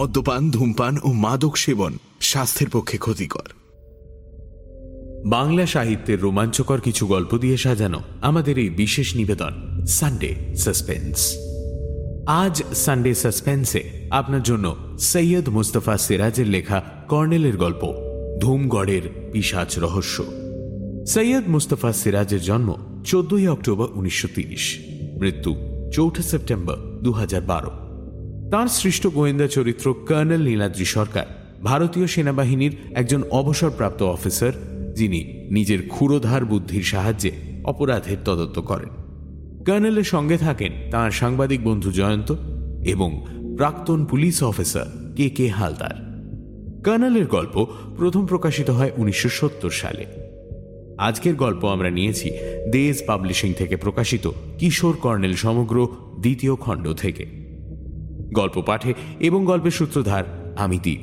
মদ্যপান, ধূমপান ও মাদক সেবন স্বাস্থ্যের পক্ষে ক্ষতিকর। বাংলা সাহিত্যের রোমাঞ্চকর কিছু গল্প দিয়ে সাজানো আমাদের এই বিশেষ নিবেদন সানডে সাসপেন্স আজ সানডে সাসপেন্সে আপনার জন্য সৈয়দ মুস্তফা সিরাজের লেখা কর্নেলের গল্প, ধূমগড়ের পিসাচ রহস্য। সৈয়দ মুস্তফা সিরাজের জন্ম চোদ্দই অক্টোবর উনিশশো মৃত্যু চৌঠা সেপ্টেম্বর দু হাজার বারো। তাঁর সৃষ্ট গোয়েন্দা চরিত্র কর্নেল নীলাদ্রি সরকার, ভারতীয় সেনাবাহিনীর একজন অবসরপ্রাপ্ত অফিসার, যিনি নিজের ক্ষুরোধার বুদ্ধির সাহায্যে অপরাধের তদন্ত করেন। কর্নেলের সঙ্গে থাকেন তাঁর সাংবাদিক বন্ধু জয়ন্ত এবং প্রাক্তন police officer K K Haldar. কর্নেলের গল্প প্রথম প্রকাশিত হয় উনিশশো সত্তর সালে। আজকের গল্প আমরা নিয়েছি দেশ পাবলিশিং থেকে প্রকাশিত কিশোর কর্নেল সমগ্র দ্বিতীয় খণ্ড থেকে। গল্প পাঠে এবং গল্পের সূত্রধার আমি দ্বীপ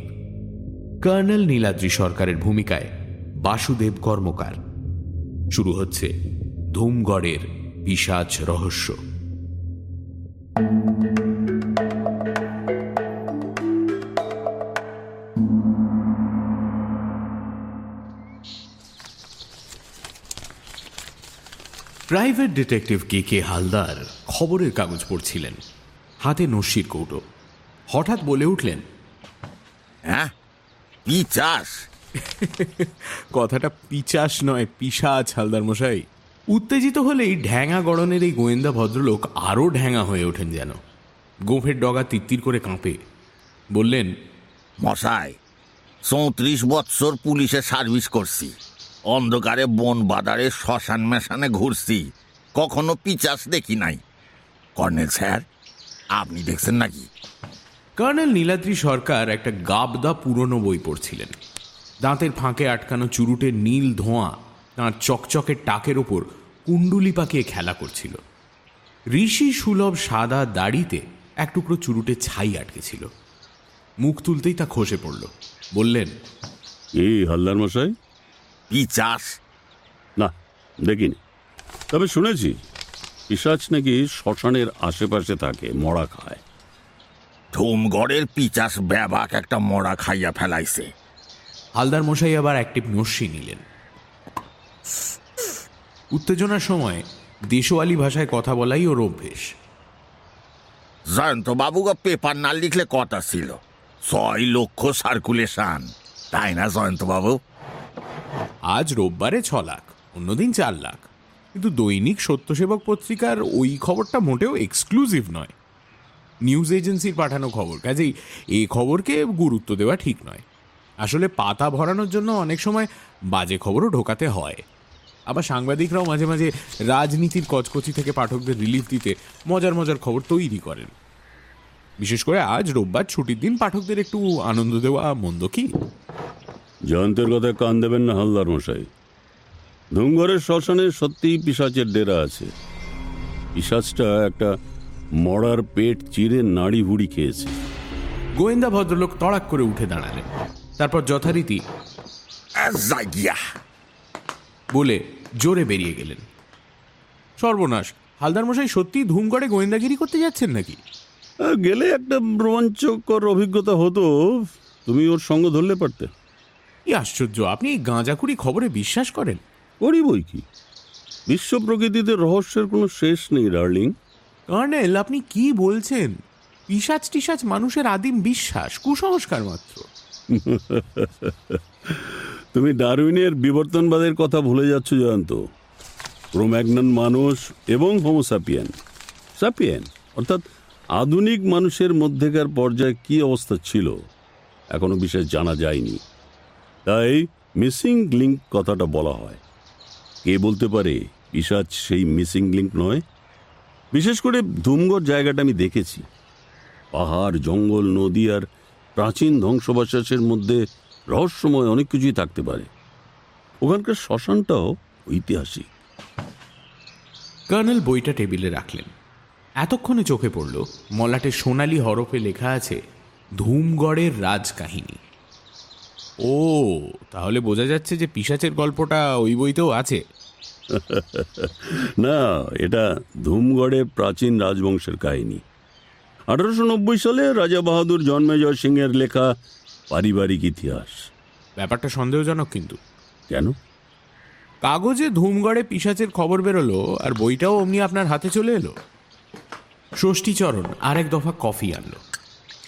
কর্নেল নীলাদ্রি সরকারের ভূমিকায় বাসুদেব কর্মকার। শুরু হচ্ছে ধুমগড়ের পিসাচ রহস্য। Private detective K K Haldar খবরের কাগজ পড়ছিলেন। হাতে নস্যির কৌটো। হঠাৎ বলে উঠলেন হ্যাঁ কি চাস কথাটা পিচাস নয় পিসাচ হালদার মশাই। উত্তেজিত হলেই ঢ্যাঙা গড়নের এই গোয়েন্দা ভদ্রলোক আরও ঢ্যাঙা হয়ে ওঠেন যেন। গোফের ডগা তিত্তির করে কাঁপে। বললেন মশাই চৌত্রিশ বৎসর পুলিশে সার্ভিস করছি। অন্ধকারে বন বাদারে শ্মশান মেশানে ঘুরছি। কখনো পিচাস দেখি নাই। কর্নেল স্যার আপনি দেখছেন নাকি? কর্নেল নীলাদ্রি সরকার একটা গাবদা পুরনো বই পড়ছিলেন। দাঁতের ফাঁকে আটকানো চুরুটের নীল ধোঁয়া তাঁর চকচকের টাকের ওপর কুণ্ডুলি পাকিয়ে খেলা করছিল। ঋষি সুলভ সাদা দাড়িতে এক টুকরো চুরুটে ছাই আটকেছিল মুখ তুলতেই তা খসে পড়ল। বললেন এই হালদার মশাই? কি চাষ না দেখিনি। তবে শুনেছি পিসাচ নাকি শ্মশানের আশেপাশে থাকে মরা খায়। ধুমগড়ের পিচাস ব্যাবাক একটা মরা খাইয়া ফেলাইছে। হালদার মশাই আবার একটি নস্যি নিলেন। উত্তেজনার সময় দেশওয়ালি ভাষায় কথা বলাই ওর অভ্যেস। জয়ন্ত বাবুকে পেপার না লিখলে কথা ছিল। ছয় লক্ষ সার্কুলেশন তাই না জয়ন্ত বাবু? আজ রোববারে ছ লাখ অন্যদিন চার লাখ। কিন্তু দৈনিক সত্যসেবক পত্রিকার ওই খবরটা মোটেও এক্সক্লুসিভ নয়। নিউজ এজেন্সির পাঠানো খবর। কাজেই এই খবরকে গুরুত্ব দেওয়া ঠিক নয়। আসলে পাতা ভরানোর জন্য অনেক সময় বাজে খবরও ঢোকাতে হয়। আবার সাংবাদিকরাও মাঝে মাঝে রাজনীতির কচকচি থেকে পাঠকদের রিলিফ দিতে মজার মজার খবর তৈরি করেন। বিশেষ করে আজ রোববার ছুটির দিন পাঠকদের একটু আনন্দ দেওয়া মন্দ কি? জয়ন্তের কথায় কান দেবেন না হালদার মশাই। ধুমঘরের শ্মশানে সত্যিই পিসাচের ডেরা আছে। পিসাচটা একটা মরার পেট চিরে নাড়ি ভুড়ি খেয়েছে। গোয়েন্দা ভদ্রলোক তড়াক করে উঠে দাঁড়ালেন। তারপর যথারীতি বলে জোরে বেরিয়ে গেলেন। সর্বনাশ হালদার মশাই সত্যি ধুমঘরে গোয়েন্দাগিরি করতে যাচ্ছেন নাকি? গেলে একটা রোমাঞ্চকর অভিজ্ঞতা হতো। তুমি ওর সঙ্গ ধরলে পারতে। কি আশ্চর্য আপনি এই গাঁজাখুরি খবরে বিশ্বাস করেন? করি বই কি? বিশ্ব প্রকৃতিতে রহস্যের কোনো শেষ নেই ডার্লিং। কর্নেল আপনি কি বলছেন? পিসাচ টিসাচ মানুষের আদিম বিশ্বাস কুসংস্কার মাত্র। তুমি ডারউইনের বিবর্তনবাদের কথা ভুলে যাচ্ছ জয়ন্ত। ক্রোম্যাগনন মানুষ এবং হোমোসাপিয়ান সাপিয়ান অর্থাৎ আধুনিক মানুষের মধ্যেকার পর্যায়ে কি অবস্থা ছিল এখনও বিশেষ জানা যায়নি। তাই মিসিং লিঙ্ক কথাটা বলা হয়। কে বলতে পারে পিসাচ সেই মিসিং লিঙ্ক নয়? বিশেষ করে ধুমগড় জায়গাটা আমি দেখেছি। পাহাড়, জঙ্গল, নদী আর প্রাচীন ধ্বংসবাসাসের মধ্যে রহস্যময় অনেক কিছুই থাকতে পারে। ওখানকার শ্মশানটাও ঐতিহাসিক। কর্নেল বইটা টেবিলে রাখলেন। এতক্ষণে চোখে পড়ল মলাটে সোনালি হরফে লেখা আছে, ধুমগড়ের রাজকাহিনী। ও, তাহলে বোঝা যাচ্ছে যে পিসাচের গল্পটা ওই বইতেও আছে। না এটা ধুমগড়ে প্রাচীন রাজবংশের কাহিনী। আঠারোশো নব্বই সালে রাজা বাহাদুর জন্মেজয় সিংয়ের লেখা পারিবারিক ইতিহাস। ব্যাপারটা সন্দেহজনক কিন্তু। কেন? কাগজে ধুমগড়ে পিসাচের খবর বেরোলো আর বইটাও অমনি আপনার হাতে চলে এলো। ষষ্ঠীচরণ আরেক দফা কফি আনলো।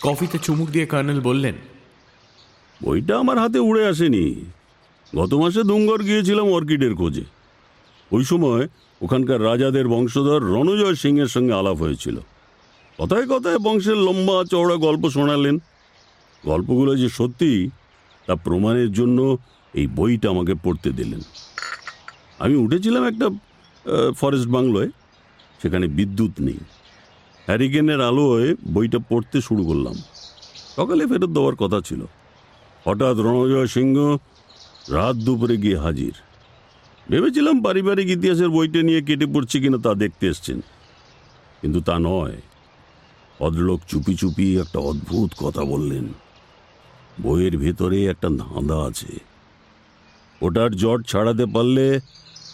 কফিতে চুমুক দিয়ে কর্নেল বললেন বইটা আমার হাতে উড়ে আসেনি। গত মাসে ধুমগড় গিয়েছিলাম অর্কিডের খোঁজে। ওই সময় ওখানকার রাজাদের বংশধর রণজয় সিংয়ের সঙ্গে আলাপ হয়েছিল। কথায় কথায় বংশের লম্বা চওড়া গল্প শোনালেন। গল্পগুলো যে সত্যি, তা প্রমাণের জন্য এই বইটা আমাকে পড়তে দিলেন। আমি উঠেছিলাম একটা ফরেস্ট বাংলোয়, সেখানে বিদ্যুৎ নেই। হ্যারিকেনের আলোয় বইটা পড়তে শুরু করলাম। সকালে ফেরত দেওয়ার কথা ছিল। হঠাৎ রণজয় সিংহ রাত দুপুরে গিয়ে হাজির। ভেবেছিলাম পারিবারিক ইতিহাসের বইটা নিয়ে কেটে পড়ছে কিনা তা দেখতে এসছেন। কিন্তু তা নয়। ভদ্রলোক চুপি চুপি একটা অদ্ভুত কথা বললেন। বইয়ের ভেতরে একটা ধাঁধা আছে। ওটার জট ছাড়াতে পারলে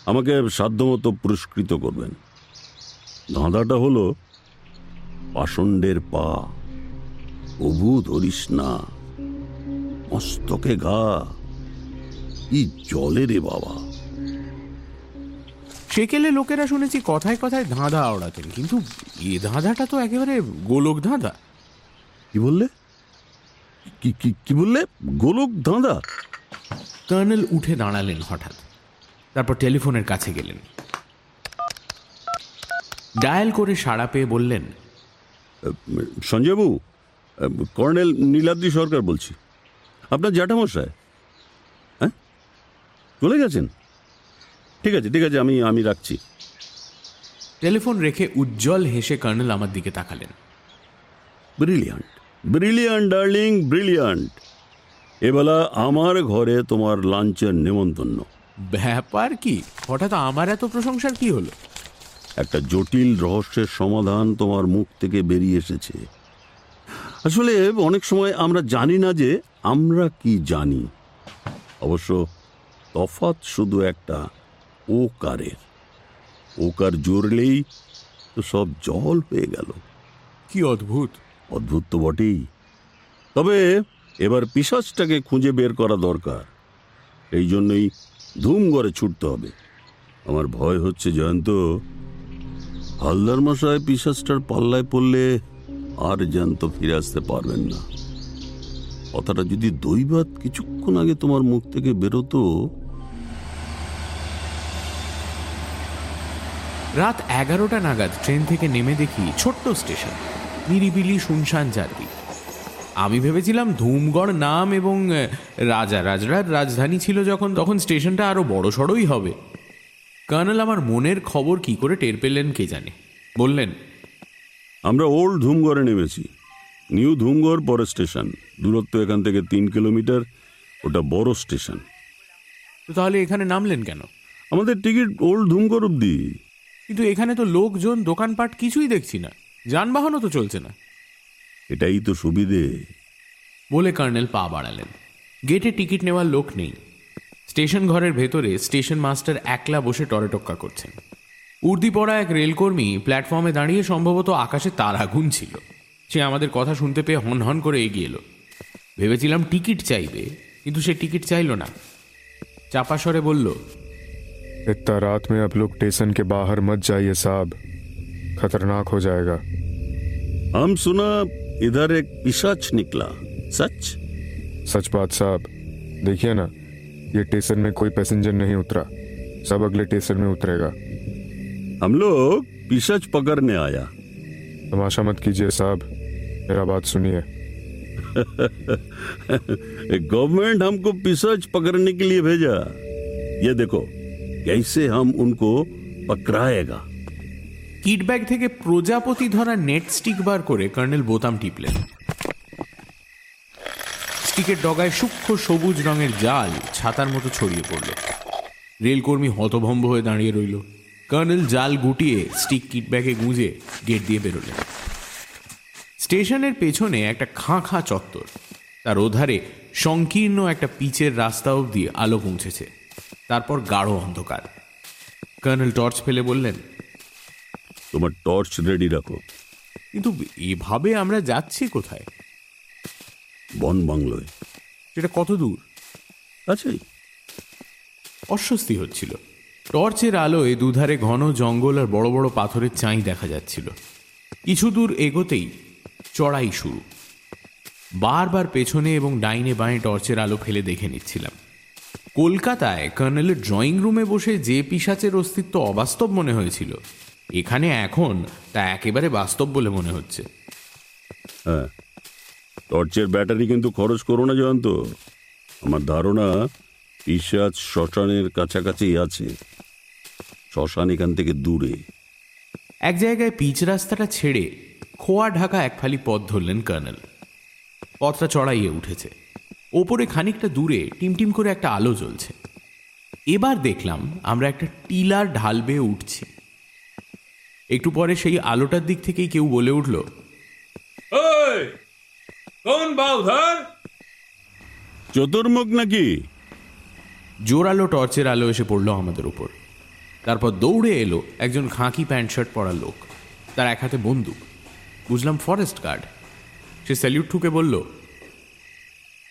আমাকে সাধ্যমতো পুরস্কৃত করবেন। ধাঁধাটা হলো পাষণ্ডের পা। প্রভু ধরিস না মস্তকে ঘা। কি জলে রে বাবা। সেকেলে লোকেরা শুনেছি কথায় কথায় ধাঁধা আওড়াতেন কিন্তু এ ধাঁধাটা তো একেবারে গোলক ধাঁধা। কি বললে? কি কি কি বললে? গোলক ধাঁধা? কর্নেল উঠে দাঁড়ালেন হঠাৎ। তারপর টেলিফোনের কাছে গেলেন। ডায়াল করে সাড়া পেয়ে বললেন সঞ্জয়বাবু কর্নেল নীলাদ্রি সরকার বলছি। আপনার জ্যাঠামশায় হ্যাঁ? চলে গেছেন? ঠিক আছে ঠিক আছে আমি আমি রাখছি। টেলিফোন রেখে উজ্জ্বল হেসে কর্নেল আমার দিকে তাকালেন। Brilliant brilliant darling brilliant. এবেলা আমার ঘরে তোমার লাঞ্চের নেমন্তন্ন। ব্যাপার কি? হঠাৎ আমার এত প্রশংসার কি হলো? একটা জটিল রহস্যের সমাধান তোমার মুখ থেকে বেরিয়ে এসেছে। আসলে অনেক সময় আমরা জানি না যে আমরা কি জানি। অবশ্য তফাৎ শুধু একটা। ওকারের। ওকার জোরলেই তো সব জল হয়ে গেল। কি অদ্ভুত। অদ্ভুত তো বটেই। তবে এবার পিসাজটাকে খুঁজে বের করা দরকার। এই জন্যই ধুম করে ছুটতে হবে। আমার ভয় হচ্ছে জয়ন্ত হালদার মশাই পিসাজটার পাল্লায় পড়লে আর জ্যান্ত ফিরে আসতে পারবেন না। কথাটা যদি দৈবাত কিছুক্ষণ আগে তোমার মুখ থেকে বেরোতো রাত এগারোটা নাগাদ ট্রেন থেকে নেমে দেখি ছোট্ট স্টেশন নিরিবিলি শুনশান চারদিক। আমি ভেবেছিলাম ধুমগড় নাম এবং রাজা রাজরার রাজধানী ছিল যখন তখন স্টেশনটা আরও বড় সড়ই হবে। কর্নেল আমার মনের খবর কি করে টের পেলেন কে জানে? বললেন আমরা ওল্ড ধুমগড়ে নেমেছি। নিউ ধুমগড় পরে স্টেশন। দূরত্ব এখান থেকে তিন কিলোমিটার। ওটা বড় স্টেশন। তো তাহলে এখানে নামলেন কেন? আমাদের টিকিট ওল্ড ধুমগড় অব্দি। কিন্তু এখানে তো লোকজন দোকানপাট কিছুই দেখছি না। যানবাহনও তো চলছে না। এটাই তো সুবিধে। বলে কর্নেল পা বাড়ালেন। গেটে টিকিট নেওয়ার লোক নেই। স্টেশন ঘরের ভেতরে স্টেশন মাস্টার একলা বসে টরেটক্কা করছেন। উর্দি পড়া এক রেলকর্মী প্ল্যাটফর্মে দাঁড়িয়ে সম্ভবত আকাশে তারা গুনছিল। সে আমাদের কথা শুনতে পেয়ে হন হন করে এগিয়ে এলো। ভেবেছিলাম টিকিট চাইবে কিন্তু সে টিকিট চাইল না। চাপা স্বরে বলল इतना रात में आप लोग स्टेशन के बाहर मत जाइए साहब। खतरनाक हो जाएगा। हम सुना इधर एक पिशाच निकला सच? सच बात साहब देखिए ना ये स्टेशन में कोई पैसेंजर नहीं उतरा। सब अगले स्टेशन में उतरेगा। हम लोग पिशाच पकड़ने आया। तमाशा मत कीजिए साहब मेरा बात सुनिए। गवर्नमेंट हमको पिशाच पकड़ने के लिए भेजा। ये देखो कैसे हम उनको पकड़ाएगा কিটব্যাগ থেকে প্রজাপতি ধরা নেট স্টিক বার করে কর্নেল বোতাম টিপলেন স্টিকের ডগায় সূক্ষ্ম সবুজ রঙের জাল ছাতার মতো ছড়িয়ে পড়ল রেলকর্মী হতভম্ব হয়ে দাঁড়িয়ে রইল কর্নেল জাল গুটিয়ে স্টিক কিটব্যাগে গুঁজে গেট দিয়ে বেরোলেন স্টেশনের পেছনে একটা খাঁ খাঁ চত্বর তার ওধারে সংকীর্ণ একটা পিচের রাস্তা অবধি আলো পৌঁছেছে তারপর গাঢ় অন্ধকার। কর্নেল টর্চ ফেলে বললেন তোমার টর্চ রেডি রাখো। কিন্তু এভাবে আমরা যাচ্ছি কোথায়? বন বাংলোয়। সেটা কত দূর? আছেই অস্বস্তি হচ্ছিল। টর্চের আলোয় দুধারে ঘন জঙ্গল আর বড় বড় পাথরের চাই দেখা যাচ্ছিল। কিছু দূর এগোতেই চড়াই শুরু। বারবার পেছনে এবং ডাইনে বাঁয়ে টর্চের আলো ফেলে দেখে নিচ্ছিলাম। কলকাতায় কর্নেলের ড্রয়িং রুমে বসে যে পিসাচের অস্তিত্ব অবাস্তব মনে হয়েছিল এখানে এখন তা একেবারে বাস্তব বলে মনে হচ্ছে। হ্যাঁ টর্চের ব্যাটারি কিন্তু খরচ করো না জয়ন্ত। আমার ধারণা পিসাজ শ্মশানের কাছাকাছি আছে। শ্মশান এখান থেকে দূরে। এক জায়গায় পিচ রাস্তাটা ছেড়ে খোয়া ঢাকা এক ফালি পথ ধরলেন কর্নেল। পথটা চড়াইয়ে উঠেছে। ওপরে খানিকটা দূরে টিমটিম করে একটা আলো জ্বলছে। এবার দেখলাম আমরা একটা টিলার ঢাল বেয়ে উঠছি। একটু পরে সেই আলোটার দিক থেকেই কেউ বলে উঠল কোন চতুর্মুখ নাকি? জোরালো টর্চের আলো এসে পড়ল আমাদের উপর। তারপর দৌড়ে এলো একজন খাঁকি প্যান্ট শার্ট পরা লোক। তার এক হাতে বন্দুক। বুঝলাম ফরেস্ট গার্ড। সে স্যালিউট ঠুকে বলল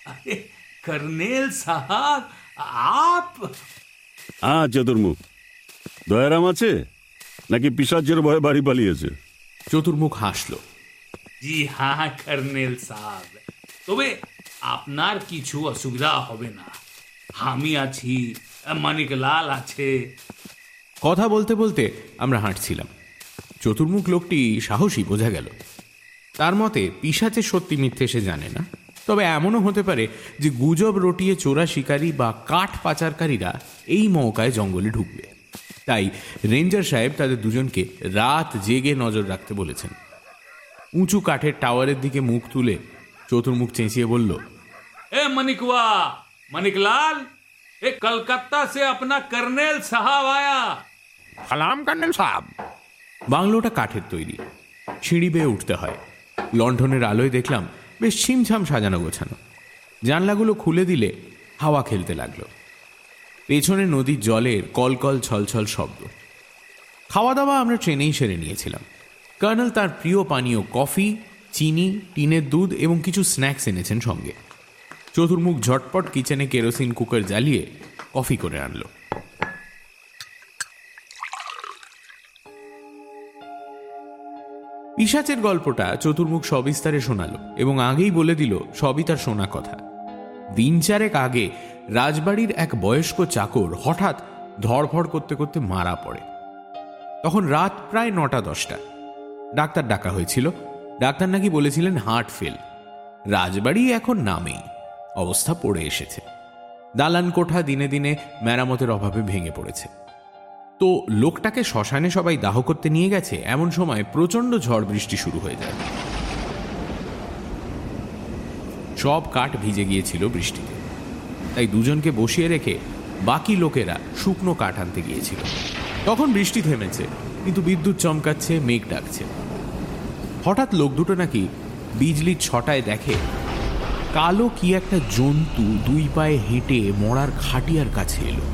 अरे कर्नेल साहब आप হ্যাঁ চতুর্মুখ দয়ারাম আছে নাকি পিসাজের ভয়ে বাড়ি পালিয়েছে চতুর্মুখ হাসলো জি হ্যাঁ কর্নেল সাহেব তবে আপনার কিছু অসুবিধা হবে না আমি আছি মানিকলাল আছে কথা বলতে বলতে আমরা হাঁটছিলাম চতুর্মুখ লোকটি সাহসী বোঝা গেল তার মতে পিসাচের সত্যি মিথ্যে সে জানে না তবে এমনও হতে পারে যে গুজব রটিয়ে চোরা শিকারী বা কাঠ পাচারকারীরা এই মৌকায় জঙ্গলে ঢুকবে। তাই রেঞ্জার সাহেব তাদের দুজনকে রাত জেগে নজর রাখতে বলেছেন। উঁচু কাঠের টাওয়ারের দিকে মুখ তুলে চতুর্মুখ চেঁচিয়ে বলল এ মানিকওয়া মানিকলাল এ কলকাতা সে আপনা কর্নেল সাহাব আয়া। সালাম কর্নেল সাহাব। বাংলোটা কাঠের তৈরি সিঁড়ি বেয়ে উঠতে হয়। লণ্ঠনের আলোয় দেখলাম বেশ ছিমছাম সাজানো গোছানো। জানলাগুলো খুলে দিলে হাওয়া খেলতে লাগল। পেছনে নদীর জলের কলকল ছলছল শব্দ। খাওয়া দাওয়া আমরা ট্রেনেই সেরে নিয়েছিলাম। কর্নেল তার প্রিয় পানীয় কফি, চিনি, টিনের দুধ এবং কিছু স্ন্যাক্স এনেছেন সঙ্গে। চতুর্মুখ ঝটপট কিচেনে কেরোসিন কুকার জ্বালিয়ে কফি করে আনলো। পিসাচের গল্পটা চতুর্মুখ সবিস্তারে শোনালো এবং আগেই বলে দিল, সবই তার শোনা কথা। দিন চারেক আগে রাজবাড়ির এক বয়স্ক চাকর হঠাৎ ধড়ফড় করতে করতে মারা পড়ে। তখন রাত প্রায় নটা দশটা। ডাক্তার ডাকা হয়েছিল। ডাক্তার নাকি বলেছিলেন হার্ট ফেল। রাজবাড়ি এখন নামেই। অবস্থা পড়ে এসেছে। দালান কোঠা দিনে দিনে মেরামতের অভাবে ভেঙে পড়েছে। তো লোকটাকে শ্মশানে সবাই দাহ করতে নিয়ে গেছে, এমন সময় প্রচণ্ড ঝড় বৃষ্টি শুরু হয়ে যায়। সব কাঠ ভিজে গিয়েছিল বৃষ্টিতে। তাই দুজনকে বসিয়ে রেখে বাকি লোকেরা শুকনো কাঠ আনতে গিয়েছিল। তখন বৃষ্টি থেমেছে, কিন্তু বিদ্যুৎ চমকাচ্ছে, মেঘ ডাকছে। হঠাৎ লোক দুটো নাকি বিজলির ছটায় দেখে, কালো কি একটা জন্তু দুই পায়ে হেঁটে মরার খাটিয়ার কাছে এলো।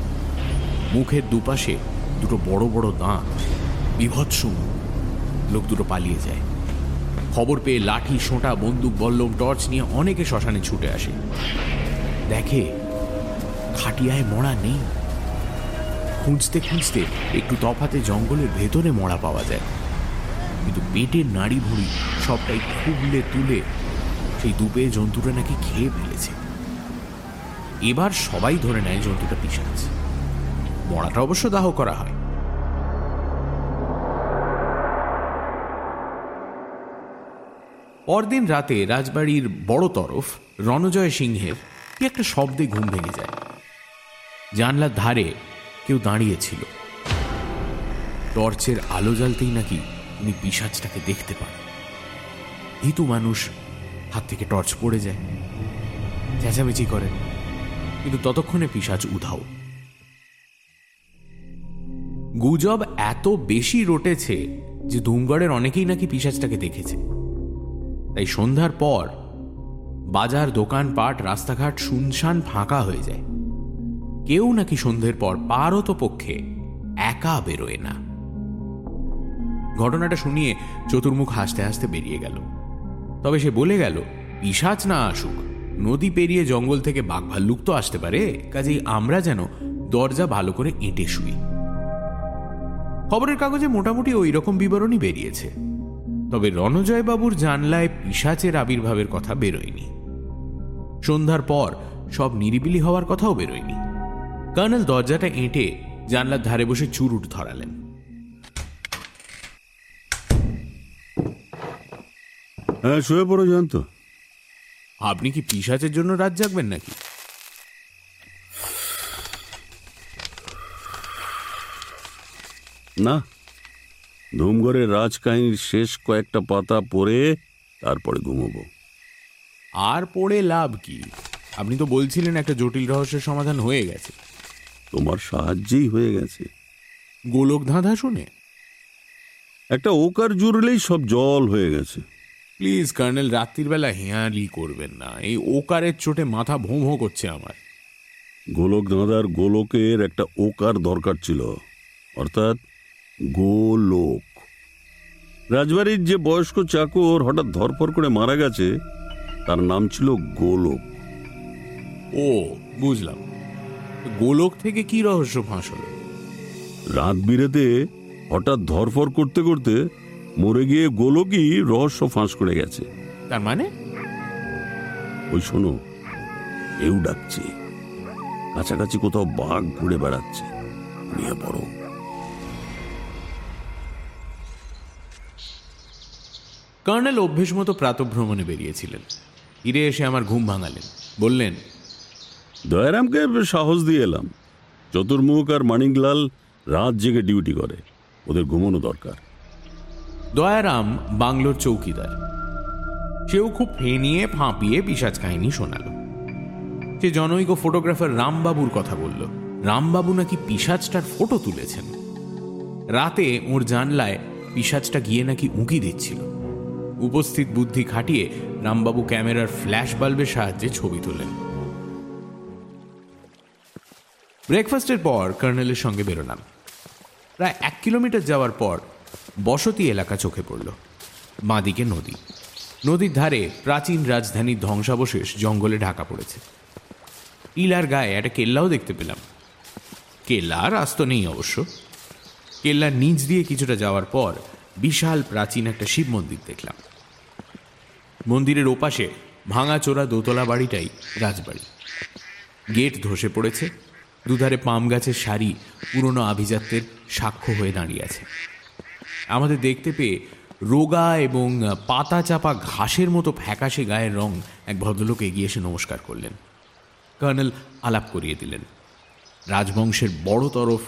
মুখের দুপাশে দুটো বড় বড় দাঁত, বিভৎস। লোক দুটো পালিয়ে যায়। খবর পেয়ে লাঠি, সোঁটা, বন্দুক, বল্লম, টর্চ নিয়ে অনেকে শ্মশানে ছুটে আসে। দেখে খাটিয়ায় মরা নেই। খুঁজতে খুঁজতে একটু তফাতে জঙ্গলের ভেতরে মরা পাওয়া যায়। কিন্তু পেটের নাড়ি ভুড়ি সবটাই খুবলে তুলে সেই দুপে জন্তুটা নাকি খেয়ে ফেলেছে। এবার সবাই ধরে নেয় জন্তুটা পিসাচ মরাটা অবশ্য দাহ করা হয়। পরদিন রাতে রাজবাড়ির বড় তরফ রণজয় সিংহের কি একটা শব্দে ঘুম ভেঙে যায়। জানলার ধারে কেউ দাঁড়িয়েছিল টর্চের আলো জ্বালতেই নাকি উনি পিসাজটাকে দেখতে পান। হিতু মানুষ হাত থেকে টর্চ পড়ে যায়। চেঁচামেচি করেন। কিন্তু ততক্ষণে পিসাজ উধাও। গুজব এত বেশি রটেছে যে ধুমগড়ের অনেকেই নাকি পিসাজটাকে দেখেছে। তাই সন্ধ্যার পর বাজার, দোকানপাট, রাস্তাঘাট শুনশান ফাঁকা হয়ে যায়। কেউ নাকি সন্ধ্যের পর পারত পক্ষে একা বেরোয় না। ঘটনাটা শুনিয়ে চতুর্মুখ হাসতে হাসতে বেরিয়ে গেল। তবে সে বলে গেল পিসাচ না আসুক। নদী পেরিয়ে জঙ্গল থেকে বাঘ ভাল্লুক তো আসতে পারে। কাজেই আমরা যেন দরজা ভালো করে এঁটে শুই। খবরের কাগজে মোটামুটি ওই রকম বিবরণই বেরিয়েছে। তবে রণজয় বাবুর জানলায় পিসাচের আবির্ভাবের কথা বেরোয়নি। সন্ধ্যার পর সব নিরিবিলি হওয়ার কথাও বেরোয়নি। কর্নেল দরজাটা এঁটে জানলার ধারে বসে চুরুট ধরালেন। হ্যাঁ শুয়ে পড়ো জয়ন্ত আপনি কি পিসাচের জন্য রাত জাগবেন নাকি? না ধুমঘরের রাজকাহিনীর শেষ কয়েকটা পাতা পড়ে তারপরে ঘুমোবো। আর পড়ে লাভ কি? আপনি তো বলছিলেন একটা জটিল রহস্যের সমাধান হয়ে গেছে। তোমার সাহায্যেই হয়ে গেছে। গোলক ধাঁধা শুনে? একটা ওকার জুড়লেই সব জল হয়ে গেছে। প্লিজ কর্নেল রাত্রির বেলা হেঁয়ালি করবেন না। এই ওকারের চোটে মাথা ভোঁ ভোঁ করছে আমার। গোলক ধাঁধার গোলকের একটা ওকার দরকার ছিল। অর্থাৎ গোলোক। রাজবাড়ির যে বয়স্ক চাকর হঠাৎ ধরপর করে মারা গেছে তার নাম ছিল গোলক। ও বুঝলাম। গোলক থেকে কি রহস্য ফাঁস হলো? রাত বিরেতে হঠাৎ ধরফর করতে করতে মরে গিয়ে গোলকই রহস্য ফাঁস করে গেছে। তার মানে? ওই শোনো কেউ ডাকছে। কাছাকাছি কোথাও বাঘ ঘুরে বেড়াচ্ছে। নিয়ে কর্নেল অভ্যেস মতো প্রাতভ্রমণে বেরিয়েছিলেন। ফিরে এসে আমার ঘুম ভাঙালেন। বললেন দয়ারামকে সাহস দিয়ে এলাম। চতুর্মুখ আর মানিকলাল রাত জেগে ডিউটি করে। ওদের ঘুমানো দরকার। দয়ারাম বাংলোর চৌকিদার। সেও খুব ফেনিয়ে ফাঁপিয়ে পিসাজ কাহিনী শোনাল। সে জনৈক ফটোগ্রাফার রামবাবুর কথা বলল রামবাবু নাকি পিসাজটার ফটো তুলেছেন? রাতে ওর জানলায় পিসাজটা গিয়ে নাকি উঁকি দিচ্ছিল। উপস্থিত বুদ্ধি খাটিয়ে রামবাবু ক্যামেরার ফ্ল্যাশ বাল্বের সাহায্যে ছবি তোলেন। ব্রেকফাস্টের পর কর্নেলের সঙ্গে বেরোলাম। প্রায় এক কিলোমিটার যাওয়ার পর বসতি এলাকা চোখে পড়ল। বাঁদিকে নদী। নদীর ধারে প্রাচীন রাজধানীর ধ্বংসাবশেষ জঙ্গলে ঢাকা পড়েছে। ইলার গায়ে একটা কেল্লাও দেখতে পেলাম। কেল্লার আস্ত নেই অবশ্য। কেল্লার নিচ দিয়ে কিছুটা যাওয়ার পর বিশাল প্রাচীন একটা শিব মন্দির দেখলাম। মন্দিরের ওপাশে ভাঙাচোরা দোতলা বাড়িটাই রাজবাড়ি। গেট ধসে পড়েছে, দুধারে পাম গাছের সারি পুরনো আভিজাত্যের সাক্ষ্য হয়ে দাঁড়িয়ে আছে। আমাদের দেখতে পেয়ে রোগা এবং পাতা চাপা ঘাসের মতো ফ্যাকাশে গায়ের রং এক ভদ্রলোক এগিয়ে এসে নমস্কার করলেন। কর্নেল আলাপ করিয়ে দিলেন। রাজবংশের বড় তরফ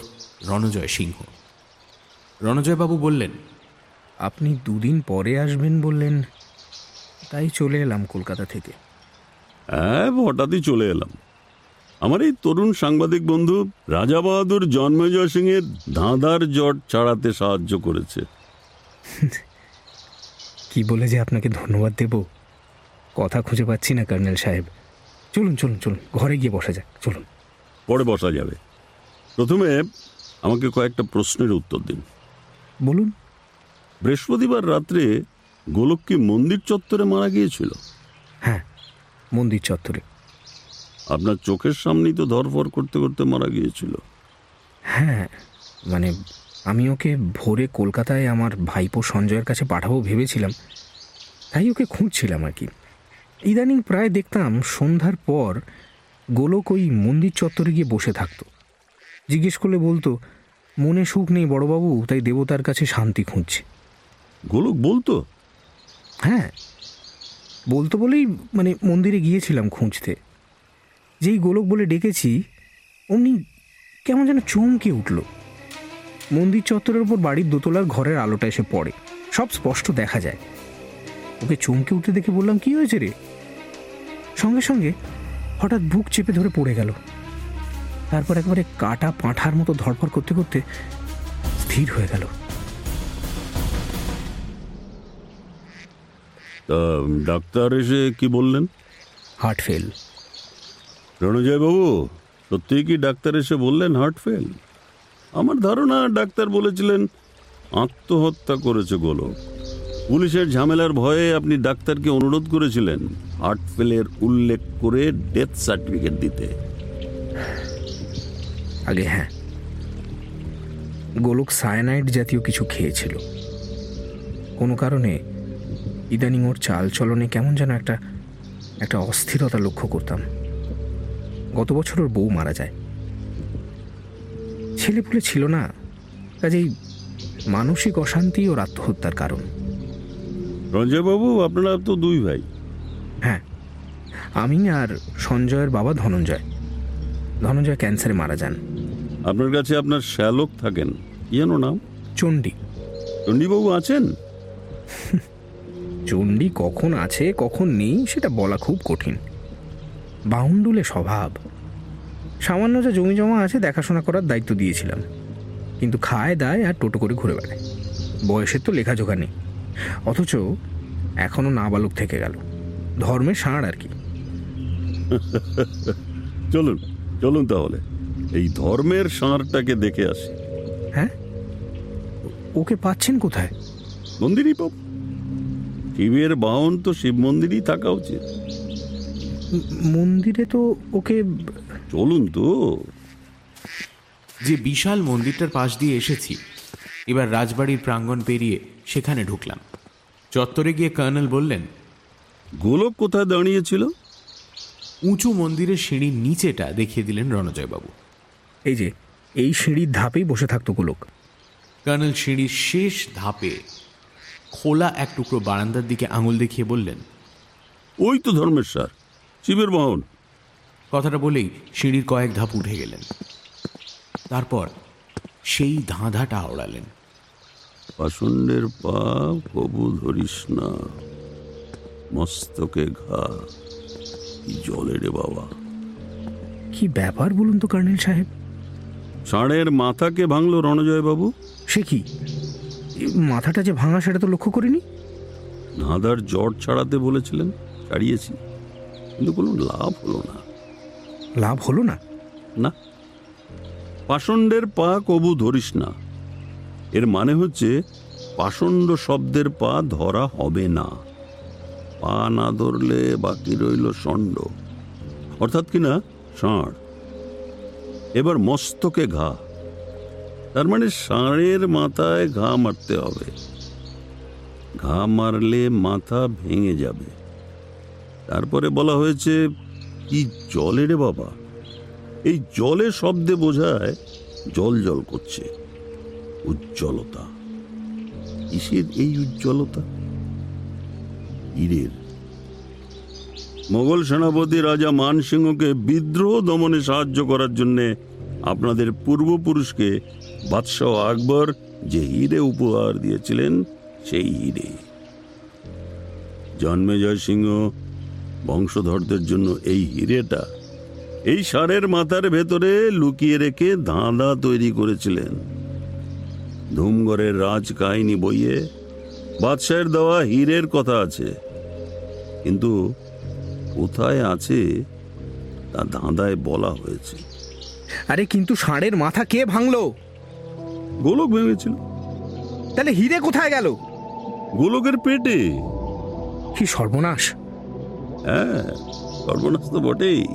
রণজয় সিংহ। রণজয়বাবু বললেন, আপনি দুদিন পরে আসবেন বললেন। তাই চলে এলাম কলকাতা থেকে। হ্যাঁ হঠাৎই চলে এলাম। আমার এই তরুণ সাংবাদিক বন্ধু রাজা বাহাদুর জন্মেজয় সিং এর ধাঁধার জট ছাড়াতে সাহায্য করেছে। কি বলে যে আপনাকে ধন্যবাদ দেব? কথা খুঁজে পাচ্ছি না কর্নেল সাহেব। চলুন চলুন চলুন ঘরে গিয়ে বসা যাক চলুন। পরে বসা যাবে। প্রথমে আমাকে কয়েকটা প্রশ্নের উত্তর দিন। বলুন। বৃহস্পতিবার রাত্রে গোলক কি মন্দির চত্বরে মারা গিয়েছিল? হ্যাঁ মন্দির চত্বরে। আপনার চোখের সামনেই তো ধরফর করতে করতে মারা গিয়েছিল। হ্যাঁ মানে আমি ওকে ভোরে কলকাতায় আমার ভাইপো সঞ্জয়ের কাছে পাঠাবো ভেবেছিলাম। তাই ওকে খুঁজছিলাম আর কি। ইদানিং প্রায় দেখতাম সন্ধ্যার পর গোলক ওই মন্দির চত্বরে গিয়ে বসে থাকতো। জিজ্ঞেস করলে বলতো মনে সুখ নেই বড়বাবু তাই দেবতার কাছে শান্তি খুঁজছে। গোলক বলতো হ্যাঁ। বলতো বলেই মানে মন্দিরে গিয়েছিলাম খুঁজতে। যেই গোলক বলে ডেকেছি, অমনি কেমন যেন চমকে উঠল। মন্দির চত্বরের ওপর বাড়ির দোতলার ঘরের আলোটা এসে পড়ে। সব স্পষ্ট দেখা যায়। ওকে চমকে উঠতে দেখে বললাম, কি হয়েছে রে? সঙ্গে সঙ্গে হঠাৎ বুক চেপে ধরে পড়ে গেল। তারপর একবারে কাটা পাঁঠার মতো ধরপড় করতে করতে স্থির হয়ে গেল। তা ডাক্তার এসে কি বললেন? হার্ট ফেল রণজয় বাবু সত্যিই কি ডাক্তার এসে বললেন হার্ট ফেল আমার ধারণা ডাক্তার বলেছিলেন আত্মহত্যা করেছে গোলক। পুলিশের ঝামেলার ভয়ে আপনি ডাক্তারকে অনুরোধ করেছিলেন হার্ট ফেলের উল্লেখ করে ডেথ সার্টিফিকেট দিতে। আগে হ্যাঁ। গোলক সায়ানাইড জাতীয় কিছু খেয়েছিল। কোনো কারণে ইদানিং ওর চাল চলনে কেমন যেন একটা একটা অস্থিরতা লক্ষ্য করতাম। গত বছর ওর বউ মারা যায়। ছেলেপুলে ছিল না কাজেই মানসিক অশান্তি ওর আত্মহত্যার কারণ। রঞ্জয়বাবু আপনারা তো দুই ভাই। হ্যাঁ আমি আর সঞ্জয়ের বাবা ধনঞ্জয়। ধনঞ্জয় ক্যান্সারে মারা যান। আপনার কাছে আপনার শ্যালক থাকেন। যেন নাম? চণ্ডী। চণ্ডীবাবু আছেন? চণ্ডী কখন আছে কখন নেই সেটা বলা খুব কঠিন। বাউন্ডুলে স্বভাব। সামান্য যা জমি জমা আছে দেখাশোনা করার দায়িত্ব দিয়েছিলাম। কিন্তু খায় দায় আর টোটো করে ঘুরে বেড়ায়। বয়সের তো লেখাজোখা নেই। অথচ এখনও নাবালক থেকে গেল। ধর্মের ষাঁড় আর কি। চলুন চলুন তাহলে। এই ধর্মের ষাঁড়টাকে দেখে আসি। হ্যাঁ? ওকে পাচ্ছেন কোথায়? মন্দিরই পাব শিবের বাহন তো শিব মন্দিরই থাকা উচিত। মন্দিরে তো ওকে চলুন তো। যে বিশাল মন্দিরটার পাশ দিয়ে এসেছি এবার রাজবাড়ির প্রাঙ্গণ পেরিয়ে সেখানে ঢুকলাম। চত্বরে গিয়ে কর্নেল বললেন গোলক কোথায় দাঁড়িয়েছিল? উঁচু মন্দিরের সিঁড়ির নিচেটা দেখিয়ে দিলেন রণজয়বাবু। এই যে এই সিঁড়ির ধাপেই বসে থাকতো গোলক। কর্নেল সিঁড়ির শেষ ধাপে খোলা এক টুকরো বারান্দার দিকে আঙুল দেখিয়ে বললেন ওই তো ধর্মেশ্বর শিবের বাহন। কথাটা বলেই সিঁড়ির কয়েক ধাপ উঠে গেলেন। তারপর সেই ধাঁধাটা আওড়ালেন পাষণ্ডের পা কবু ধরিস না মস্তকে ঘা জলে রে বাবা। কি ব্যাপার বলুন তো কর্নেল সাহেব? ষাঁড়ের মাথাকে ভাঙলো রণজয় বাবু সে কি? মাথাটা যে ভাঙা সেটা তো লক্ষ্য করিনি। ধাঁধার জ্বর ছাড়াতে বলেছিলেন ছাড়িয়েছি। কিন্তু কোনো লাভ হলো না। লাভ হলো না? না। পাষণ্ডের পা কবু ধরিস না। এর মানে হচ্ছে পাষণ্ড শব্দের পা ধরা হবে না। পা না ধরলে বাকি রইল ষণ্ড। অর্থাৎ কিনা ষাঁড়। এবার মস্তকে ঘা। তার মানে ষাঁড়ের মাথায় ঘা মারতে হবে। ঘা মারলে মাথা ভেঙে যাবে। তারপরে বলা হয়েছে, কি জলে রে বাবা? এই জলে শব্দে বোঝায় জল জল করছে, উজ্জ্বলতা। কিসের এই উজ্জ্বলতা? হীরের। মোগল সেনাপতি রাজা মানসিংহকে বিদ্রোহ দমনে সাহায্য করার জন্য আপনাদের পূর্বপুরুষকে বাদশাহ আকবর যে হিরে উপহার দিয়েছিলেন, সেই হিরে জন্মেজয় সিংহ বংশধরদের জন্য এই হিরেটা এই ষাঁড়ের মাথার ভেতরে লুকিয়ে রেখে ধাঁধা তৈরি করেছিলেন। ধুমগড়ের রাজ কাহিনী বইয়ে বাদশাহের দেওয়া হীরের কথা আছে। কিন্তু কোথায় আছে তা ধাঁধায় বলা হয়েছে। আরে কিন্তু ষাঁড়ের মাথা কে ভাঙলো? গোলক ভেঙেছিল। তাহলে হিরে কোথায় গেল? গোলকের পেটে। কি সর্বনাশ। হ্যাঁ সর্বনাশ তো বটেই।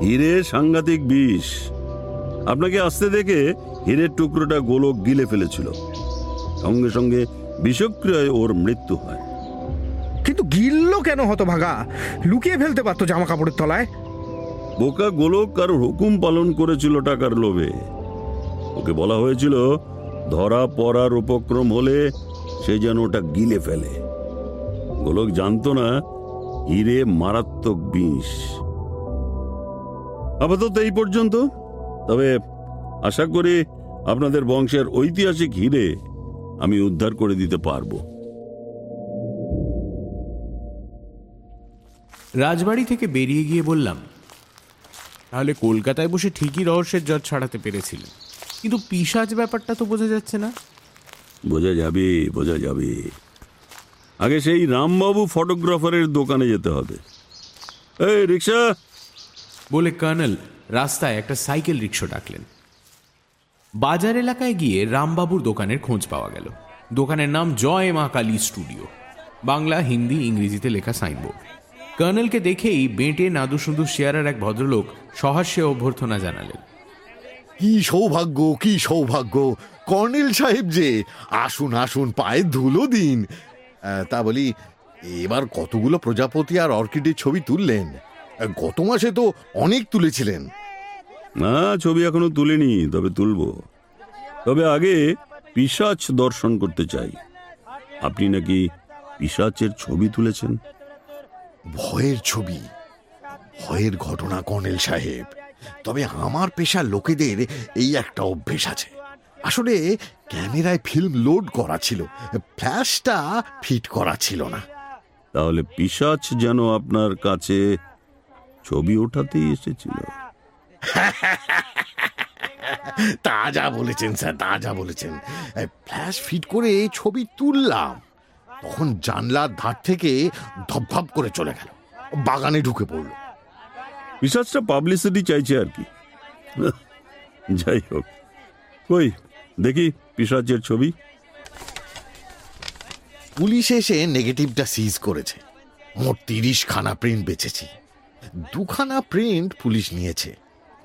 হিরে সাংঘাতিক বিষ। আপনাকে আসতে দেখে হীরের টুকরোটা গোলক গিলে ফেলেছিল। সঙ্গে সঙ্গে বিষক্রিয়ায় ওর মৃত্যু হয়। কিন্তু গিললো কেন হতভাগা? লুকিয়ে ফেলতে পারতো জামা কাপড়ের তলায়। বোকা গোলক কারোর হুকুম পালন করেছিল টাকার লোভে। ওকে বলা হয়েছিল, ধরা পড়ার উপক্রম হলে সে যেন ওটা গিলে ফেলে। গোলক জানতো না, হিরে মারাত্মক বিষ। আপাতত এই পর্যন্ত। তবে আশা করি আপনাদের বংশের ঐতিহাসিক হিরে আমি উদ্ধার করে দিতে পারব। রাজবাড়ি থেকে বেরিয়ে গিয়ে বললাম, তাহলে কলকাতায় বসে ঠিকই রহস্যের জ্বর ছাড়াতে পেরেছিলেন। কিন্তু পিসাজ ব্যাপারটা তো বোঝা যাচ্ছে না। বোঝা যাবে বোঝা যাবে। আগে সেই রামবাবু ফটোগ্রাফারের দোকানে যেতে হবে। এই রিক্সা। বলে কর্নেল রাস্তায় একটা সাইকেল রিক্সা ডাকলেন। বাজার এলাকায় গিয়ে রামবাবুর দোকানের খোঁজ পাওয়া গেল। দোকানের নাম জয় মা কালী স্টুডিও। বাংলা হিন্দি ইংরেজিতে লেখা সাইনবোর্ড। কর্নেলকে দেখেই বেঁটে নাদু সুদু শেয়ারার এক ভদ্রলোক সহাস্যে অভ্যর্থনা জানালেন। কি সৌভাগ্য কি সৌভাগ্য। কর্নেল সাহেব যে আসুন আসুন পায়ে ধুলো দিন। তা বলি এবার কতগুলো প্রজাপতি আর অর্কিডের ছবি তুললেন? গত মাসে তো অনেক তুলেছিলেন। না ছবি এখনও তুলিনি তবে তুলবো। তবে আগে পিসাচ দর্শন করতে চাই। আপনি নাকি পিসাচের ছবি তুলেছেন? ভয়ের ছবি। ভয়ের ঘটনা কর্নেল সাহেব। তবে আমার পেশার লোকেদের এই একটা অভ্যেস আছে। আসলে ক্যামেরায় ফিল্ম লোড করা ছিল ফ্ল্যাশটা ফিট করা ছিল না। তাহলে পিসাচ যেন আপনার কাছে ছবি ওঠাতেই এসেছিল। তা যা বলেছেন স্যার তা যা বলেছেন। ফ্ল্যাশ ফিট করে ছবি তুললাম তখন জানলার ধার থেকে ধপধপ করে চলে গেল বাগানে ঢুকে পড়ল। পিসাচটা পাবলিসিটি চাইছে আর কি। যাই হোক। কই দেখি পিসাচের ছবি। পুলিশ এসে নেগেটিভটা সিজ করেছে। মোট তিরিশ খানা প্রিন্ট বেচেছি। দুখানা প্রিন্ট পুলিশ নিয়েছে।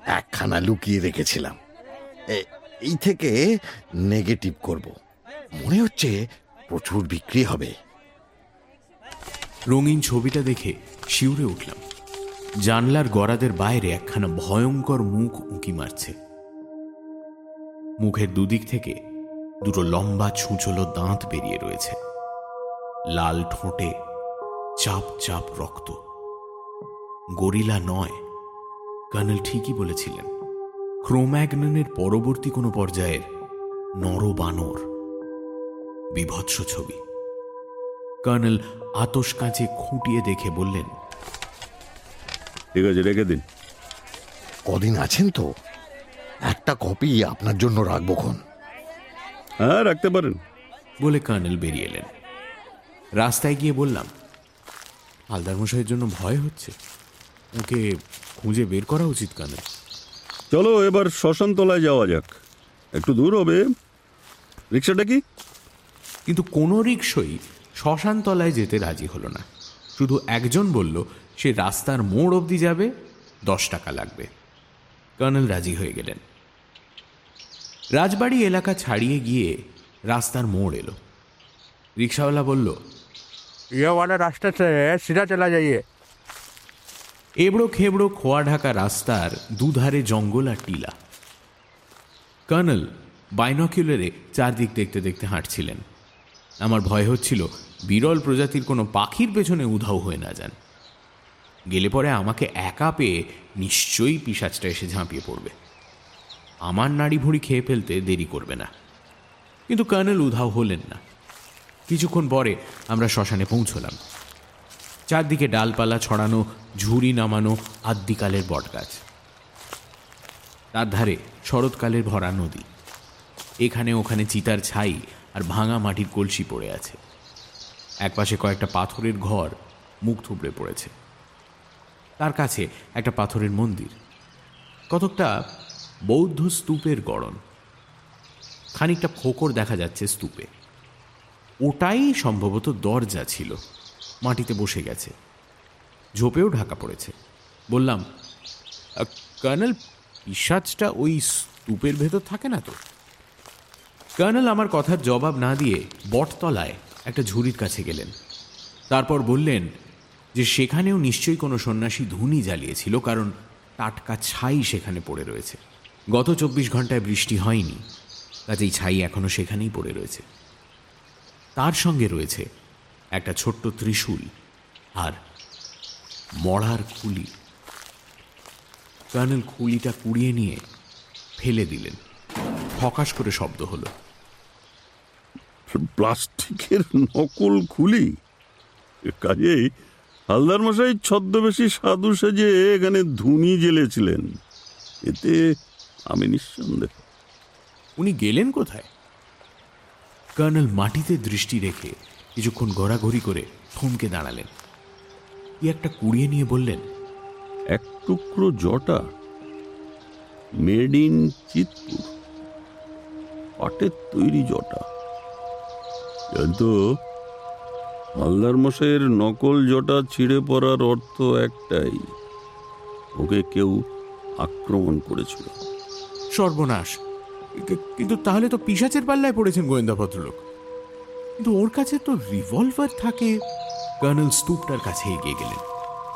একখানা লুকিয়ে রেখেছিলাম। এ- এই থেকে নেগেটিভ করব। মনে হচ্ছে প্রচুর বিক্রি হবে। রঙিন ছবিটা দেখে শিউরে উঠলাম। জানলার গড়াদের বাইরে একখানা ভয়ঙ্কর মুখ উঁকি মারছে। মুখের দুদিক থেকে দুটো লম্বা ছুঁচলো দাঁত বেরিয়ে রয়েছে। লাল ঠোঁটে চাপ চাপ রক্ত। গরিলা নয়, কর্নেল ঠিকই বলেছিলেন, ক্রোম্যাগননের পরবর্তী কোনো পর্যায়ের নরবানর। বিভৎস ছবি। কর্নেল আতস কাঁচে খুঁটিয়ে দেখে বললেন ঠিক আছে রেখে দিন। কদিন আছেন তো? একটা কপি আপনার জন্য রাখব খন। হ্যাঁ রাখতে পারেন। বলে কর্নেল বেরিয়ে এলেন। রাস্তায় গিয়ে বললাম হালদার মশাইয়ের জন্য ভয় হচ্ছে। ওকে খুঁজে বের করা উচিত কর্নেল। চলো এবার শ্মশানতলায় যাওয়া যাক। একটু দূর হবে। রিক্সাটা কি? কিন্তু কোনো রিক্সই শ্মশানতলায় যেতে রাজি হলো না। শুধু একজন বলল সে রাস্তার মোড় অবধি যাবে দশ টাকা লাগবে। কর্নেল রাজি হয়ে গেলেন। রাজবাড়ি এলাকা ছাড়িয়ে গিয়ে রাস্তার মোড় এলো। রিক্সাওয়ালা বলল ইয়ে রাস্তা সিধা চলা যাইয়ে। এবড়ো খেবড়ো খোয়া ঢাকা রাস্তার দুধারে জঙ্গল আর টিলা। কর্নেল বাইনকিউলারে চারদিক দেখতে দেখতে হাঁটছিলেন। আমার ভয় হচ্ছিল বিরল প্রজাতির কোনো পাখির পেছনে উধাও হয়ে না যান। গেলে পরে আমাকে একা পেয়ে নিশ্চয়ই পিসাচটা এসে ঝাঁপিয়ে পড়বে। আমার নাড়ি ভুড়ি খেয়ে ফেলতে দেরি করবে না। কিন্তু কর্নেল উধাও হলেন না। কিছুক্ষণ পরে আমরা শ্মশানে পৌঁছলাম। চারদিকে ডালপালা ছড়ানো, ঝুড়ি নামানো, আদ্যিকালের বটগাছ। তার ধারে শরৎকালের ভরা নদী। এখানে ওখানে চিতার ছাই আর ভাঙা মাটির কলসি পড়ে আছে। একপাশে কয়েকটা পাথরের ঘর মুখ থুবড়ে পড়েছে। তার কাছে একটা পাথরের মন্দির। কতকটা বৌদ্ধ স্তূপের গড়ন। খানিকটা ফোকর দেখা যাচ্ছে স্তূপে। ওটাই সম্ভবত দরজা ছিল। মাটিতে বসে গেছে। ঝোপেও ঢাকা পড়েছে। বললাম "আহ, কর্নেল পিসাজটা ওই স্তূপের ভেতর থাকে না তো? কর্নেল আমার কথার জবাব না দিয়ে বটতলায় একটা ঝুড়ির কাছে গেলেন। তারপর বললেন যে সেখানেও নিশ্চয়ই কোনো সন্ন্যাসী ধুনি জ্বালিয়েছিল, কারণ টাটকা ছাই সেখানে পড়ে রয়েছে। গত চব্বিশ ঘন্টায় বৃষ্টি হয়নি, কাজেই ছাই এখনও সেখানেই পড়ে রয়েছে। তার সঙ্গে রয়েছে একটা ছোট্ট ত্রিশূল আর মড়ার খুলি। কর্নেল খুলিটা কুড়িয়ে নিয়ে ফেলে দিলেন। ফকাশ করে শব্দ হলো, প্লাস্টিকের নকল খুলি? কাজেই হালদার মশাই ছদ্মবেশী সাধু সেজে এখানে ধুনি জেলেছিলেন এতে আমি নিঃসন্দেহ। উনি গেলেন কোথায়? কর্নেল মাটিতে দৃষ্টি রেখে কিছুক্ষণ গড়াগড়ি করে থমকে দাঁড়ালেন। কি একটা কুড়িয়ে নিয়ে বললেন? এক টুকরো জটা মেড ইন চিতপুর পাটের তৈরি জটা। কিন্তু হালদার মশাইয়ের নকল জটা ছিঁড়ে পড়ার অর্থ একটাই। ওকে কেউ আক্রমণ করেছিল। সর্বনাশ। কিন্তু তাহলে তো পিসাচের পাল্লায় পড়েছেন গোয়েন্দা ভদ্রলোক। কিন্তু ওর কাছে তো রিভলভার থাকে। কর্নেল স্তূপটার কাছে এগিয়ে গেলেন।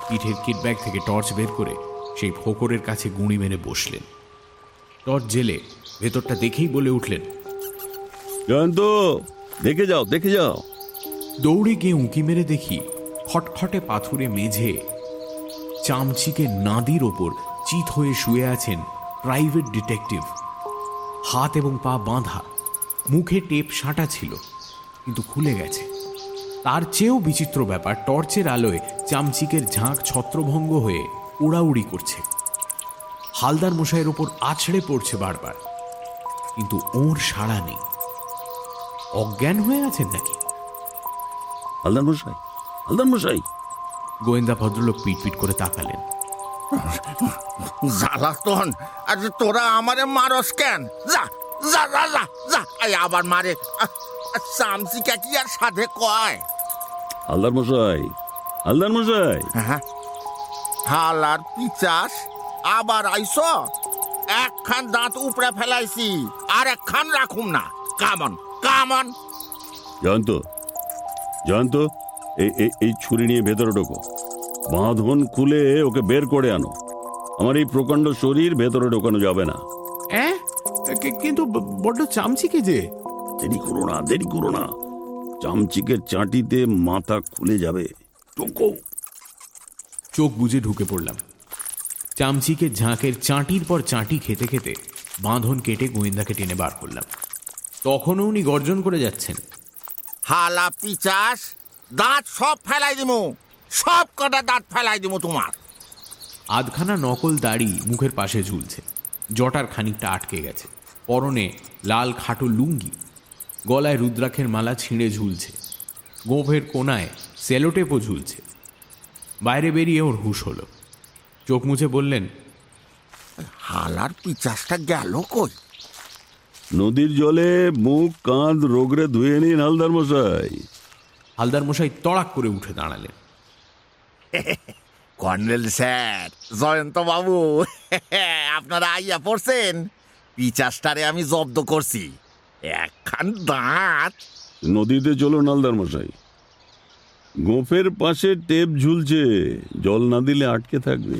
পিঠের কিট ব্যাগ থেকে টর্চ বের করে সেই ফোকরের কাছে গুঁড়ি মেরে বসলেন। টর্চ জেলে ভেতরটা দেখেই বলে উঠলেন জয়ন্ত দেখে যাও দেখে যাও। দৌড়ে গিয়ে উঁকি মেরে দেখি খটখটে পাথুরে মেঝে। চামচিকে নাদির ওপর চিত হয়ে শুয়ে আছেন প্রাইভেট ডিটেকটিভ। হাত এবং পা বাঁধা, মুখে টেপ সাঁটা ছিল, কিন্তু খুলে গেছে। তার চেয়েও বিচিত্র ব্যাপার, টর্চের আলোয় চামচিকের ঝাঁক ছত্রভঙ্গ হয়ে উড়াউড়ি করছে। হালদার মশাইয়ের ওপর আছড়ে পড়ছে বারবার, কিন্তু ওর সাড়া নেই। অজ্ঞান হয়ে আছেন নাকি? হালদার মশাই হালদার মশাই। গোয়েন্দা ভদ্রলোক পিটপিট করে তাকালেন। জ্বালাতন আজ তোরা আমারে মারস কেন? যা যা যা যা যা এই আবার মারে। চামচিকা কি আর সাধে কয়? হালদার মশাই হালদার মশাই। হ্যাঁ হাল আর পিচাস আবার আইস? একখান দাঁত উপরে ফেলাইছি আর একখান রাখুম না। Come on come on. জয়ন্ত জয়ন্ত এই এই- ছুরি নিয়ে ভেতরে ঢোকো। বাঁধন খুলে ওকে বের করে আনো। আমার এই প্রকাণ্ড শরীর ভেতরে ঢোকানো যাবে না? কি- কিন্তু বড্ড চামচিকে যে। দেরি করো না দেরি করো না। চামচিকের চাটিতে মাথা খুলে যাবে। টোকো চোখ বুজে ঢুকে পড়লাম। চামচিকে ঝাঁকের চাঁটির পর চাঁটি খেতে খেতে বাঁধন কেটে গোয়েন্দাকে টেনে বার করলাম। তখনও উনি গর্জন করে যাচ্ছেন। হালা পিচাস দাঁত সব ফেলাই দিমু। সব কটা দাঁত ফেলাই দিমু তোমার। আধখানা নকল দাড়ি মুখের পাশে ঝুলছে। জটার খানিকটা আটকে গেছে। পরনে লাল খাটো লুঙ্গি। গলায় রুদ্রাক্ষের মালা ছিঁড়ে ঝুলছে। গোফের কোনায় সেলোটেপও ঝুলছে। বাইরে বেরিয়ে ওর হুশ হলো। চোখ মুছে বললেন হালার পিচাসটা গেল কই? নদীর জলে মুখ কাঁধ রোগরে ধুয়ে নিন হালদার মশাই। হালদার মশাই তড়াক করে উঠে দাঁড়ালেন। কর্নেল স্যার জয়ন্ত বাবু আপনারা আইয়া পড়ছেন? পিচাসটারে আমি জব্দ করছি। একখান দাঁত। নদীতে চলুন হালদার মশাই। গোফের পাশে টেপ ঝুলছে জল না দিলে আটকে থাকবে।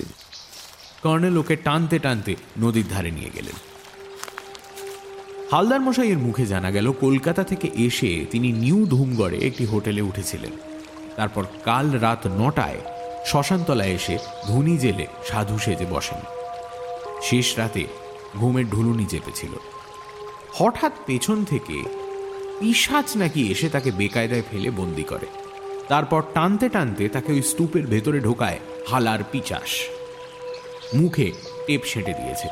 কর্নেল ওকে টানতে টানতে নদীর ধারে নিয়ে গেলেন। হালদার মশাইয়ের মুখে জানা গেল, কলকাতা থেকে এসে তিনি নিউ ধুমগড়ে একটি হোটেলে উঠেছিলেন। তারপর কাল রাত নটায় শ্মশানতলায় এসে ধুনি জেলে সাধু সেজে বসেন। শেষ রাতে ঘুমের ঢুলুনি চেপেছিল। হঠাৎ পেছন থেকে পিসাচ নাকি এসে তাকে বেকায়দায় ফেলে বন্দি করে। তারপর টানতে টানতে তাকে ওই স্তূপের ভেতরে ঢোকায় হালার পিচাস। মুখে টেপ সেঁটে দিয়েছে।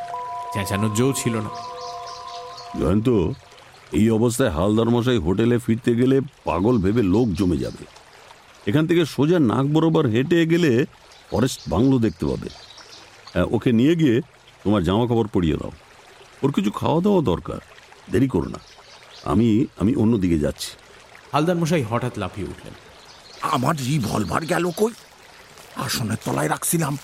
চেঁচানোর জো ছিল না। জয়ন্ত এই অবস্থায় হালদার মশাই হোটেলে ফিরতে গেলে পাগল ভেবে লোক জমে যাবে। এখান থেকে সোজা নাক বরাবর হেঁটে গেলে ফরেস্ট বাংলো দেখতে পাবে। হ্যাঁ, ওকে নিয়ে গিয়ে তোমার জামা কাপড় পরিয়ে দাও। ওর কিছু খাওয়া দাওয়া দরকার। দেরি করো না। আমি আমি অন্যদিকে যাচ্ছি। হালদার মশাই হঠাৎ লাফিয়ে উঠলেন। আমার রিভলভার গেল কই? আসনের তলায় রাখছিলাম।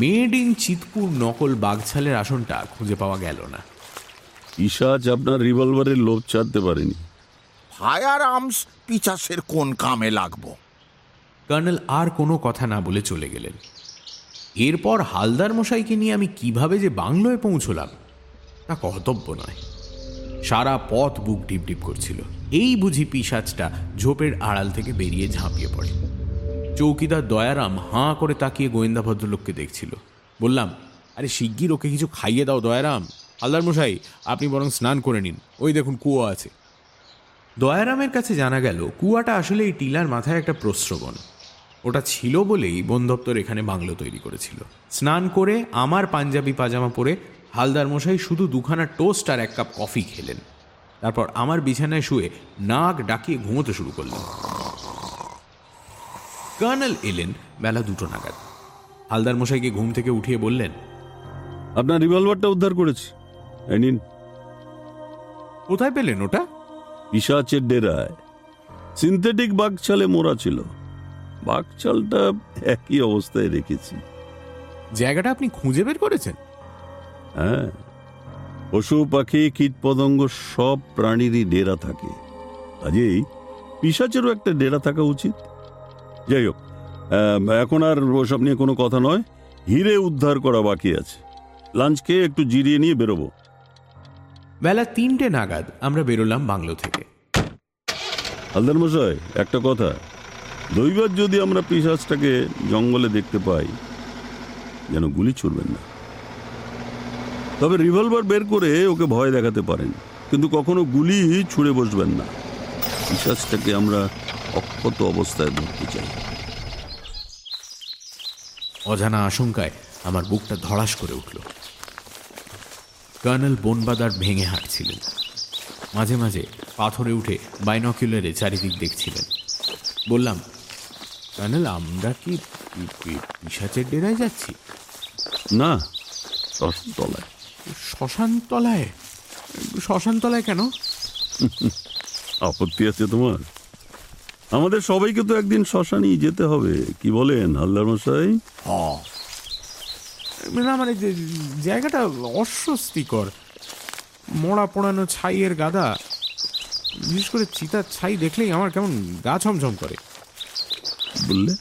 মেড ইন চিতপুর নকল বাঘছালের আসনটা খুঁজে পাওয়া গেল না। পিসাজ আপনার রিভলভারের লোভ ছাড়তে পারেনি। ফায়ার আর্মস পিচাসের কোন কামে লাগবো? কর্নেল আর কোনো কথা না বলে চলে গেলেন। এরপর হালদার মশাইকে নিয়ে আমি কীভাবে যে বাংলোয় পৌঁছলাম তা কর্তব্য নয়। সারা পথ বুক ডিপ ডিপ করছিল। এই বুঝি পিসাজটা ঝোপের আড়াল থেকে বেরিয়ে ঝাঁপিয়ে পড়ে। চৌকিদার দয়ারাম হাঁ করে তাকিয়ে গোয়েন্দা ভদ্রলোককে দেখছিল। বললাম আরে শিগগির ওকে কিছু খাইয়ে দাও দয়ারাম। হালদার মশাই আপনি বরং স্নান করে নিন। ওই দেখুন কুয়ো আছে। দয়ারামের কাছে জানা গেল কুয়াটা আসলে এই টিলার মাথায় একটা প্রস্রবণ। ওটা ছিল বলেই বন দপ্তর এখানে বাংলো তৈরি করেছিল। স্নান করে আমার পাঞ্জাবি পাজামা পরে হালদার মশাই শুধু দুখানা টোস্ট আর এক কাপ কফি খেলেন। তারপর আমার বিছানায় শুয়ে নাক ডাকিয়ে ঘুমোতে শুরু করলেন। কর্নেল এলেন বেলা দুটো নাগাদ। হালদার মশাইকে ঘুম থেকে উঠিয়ে বললেন আপনার রিভলভারটা উদ্ধার করেছি। এই নিন কোথায় পেলেন ওটা? পিসাচের ডেরায়। সিনথেটিক বাঘছালে মোড়া ছিল। বাঘছালটা একই অবস্থায় রেখেছি। জায়গাটা আপনি খুঁজে বের করেছেন? হ্যাঁ। পশু পাখি কীট পতঙ্গ সব প্রাণীরই ডেরা থাকে। কাজেই পিসাচেরও একটা ডেরা থাকা উচিত। যাই হোক এখন আর ওসব নিয়ে কোনো কথা নয়। হিরে উদ্ধার করা বাকি আছে। লাঞ্চকে একটু জিরিয়ে নিয়ে বেরোবো। বেলা তিনটে নাগাদ আমরা বেরোলাম বাংলো থেকে। হালদার মশাই একটা কথা। দৈবাত যদি আমরা পিসাজটাকে জঙ্গলে দেখতে পাই যেন গুলি ছুড়বেন না। তবে রিভলভার বের করে ওকে ভয় দেখাতে পারেন কিন্তু কখনো গুলি ছুঁড়ে বসবেন না। পিসাজটাকে আমরা অক্ষত অবস্থায় ধরতে চাই। অজানা আশঙ্কায় আমার বুকটা ধড়াস করে উঠল। কর্নেল বনবাদার ভেঙে হাঁটছিলেন। মাঝে মাঝে পাথরে উঠে বাইনকুলারে চারিদিক দেখছিলেন। বললাম কর্নেল আমরা কি পি- পি- পিশাচের ডেরায় যাচ্ছি? না তলায় শ্মশানতলায়? শ্মশানতলায় কেন? আপত্তি আছে তোমার? আমাদের সবাইকে তো একদিন শ্মশানেই যেতে হবে। কি বলেন হালদার মশাই? না মানে যে জায়গাটা অস্বস্তিকর। মোড়া পোড়ানো ছাইয়ের গাদা বিশেষ করে চিতার ছাই দেখলেই আমার কেমন গা ছমছম করে। বললে?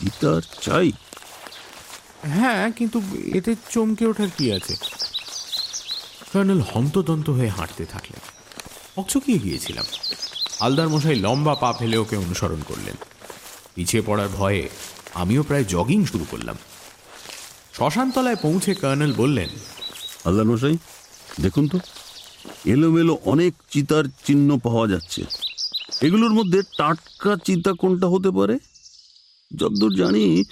চিতার ছাই? হ্যাঁ কিন্তু এতে চমকে ওঠার কি আছে? কর্নেল হন্তদন্ত হয়ে হাঁটতে থাকলেন। অকচকিয়ে গিয়েছিলাম। হালদার মশাই লম্বা পা ফেলে ওকে অনুসরণ করলেন। পিছিয়ে পড়ার ভয়ে আমিও প্রায় জগিং শুরু করলাম। শ্মশানতলায় পৌঁছে কর্নেল বললেন হালদার মশাই দেখুন তো এলোমেলো অনেক চিতার চিহ্ন পাওয়া যাচ্ছে। এগুলোর মধ্যে টাটকা চিতা কোনটা হতে পারে? যতদূর জানি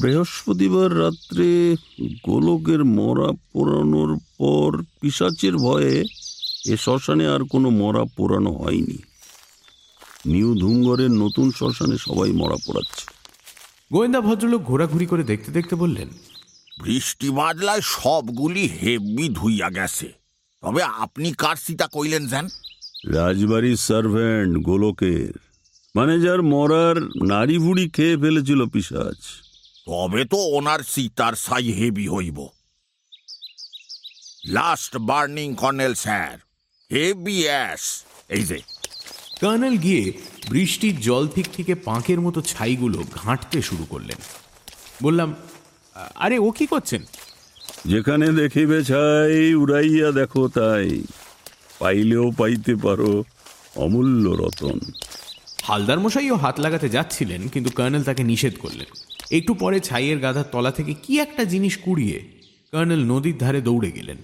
বৃহস্পতিবার রাত্রে গোলকের মরা পোড়ানোর পর পিসাচের ভয়ে এ শ্মশানে আর কোনো মরা পোড়ানো হয়নি। নিউ ধুমঘরের নতুন শ্মশানে সবাই মরা পোড়াচ্ছে। গোয়েন্দা ভদ্রলোক ঘোরাঘুরি করে দেখতে দেখতে বললেন বৃষ্টি বাদলায় সবগুলি হেভি ধুইয়া গেছে। তবে আপনি কার সীতা কইলেন যেন রাজবাড়ির সার্ভেন্ট গোলকের। মানে যার মরার নারী ভুড়ি খেয়ে ফেলেছিল পিসাচ তবে তো ওনার সীতার সাই হেভি হইব। Last burning colonel sir heavy as এই যে। কর্নেল গিয়ে বৃষ্টির জল থেকে থেকে পাঁকের মতো ছাইগুলো ঘাঁটতে শুরু করলেন। বললাম আরে ও কি করছেন? যেখানে দেখিবে ছাই উড়াইয়া দেখো তাই। পাইলেও পাইতে পারো অমূল্য রতন। হালদার মশাইও হাত লাগাতে যাচ্ছিলেন কিন্তু কর্নেল তাকে নিষেধ করলেন। একটু পরে ছাইয়ের গাধার তলা থেকে কি একটা জিনিস কুড়িয়ে কর্নেল নদীর ধারে দৌড়ে গেলেন।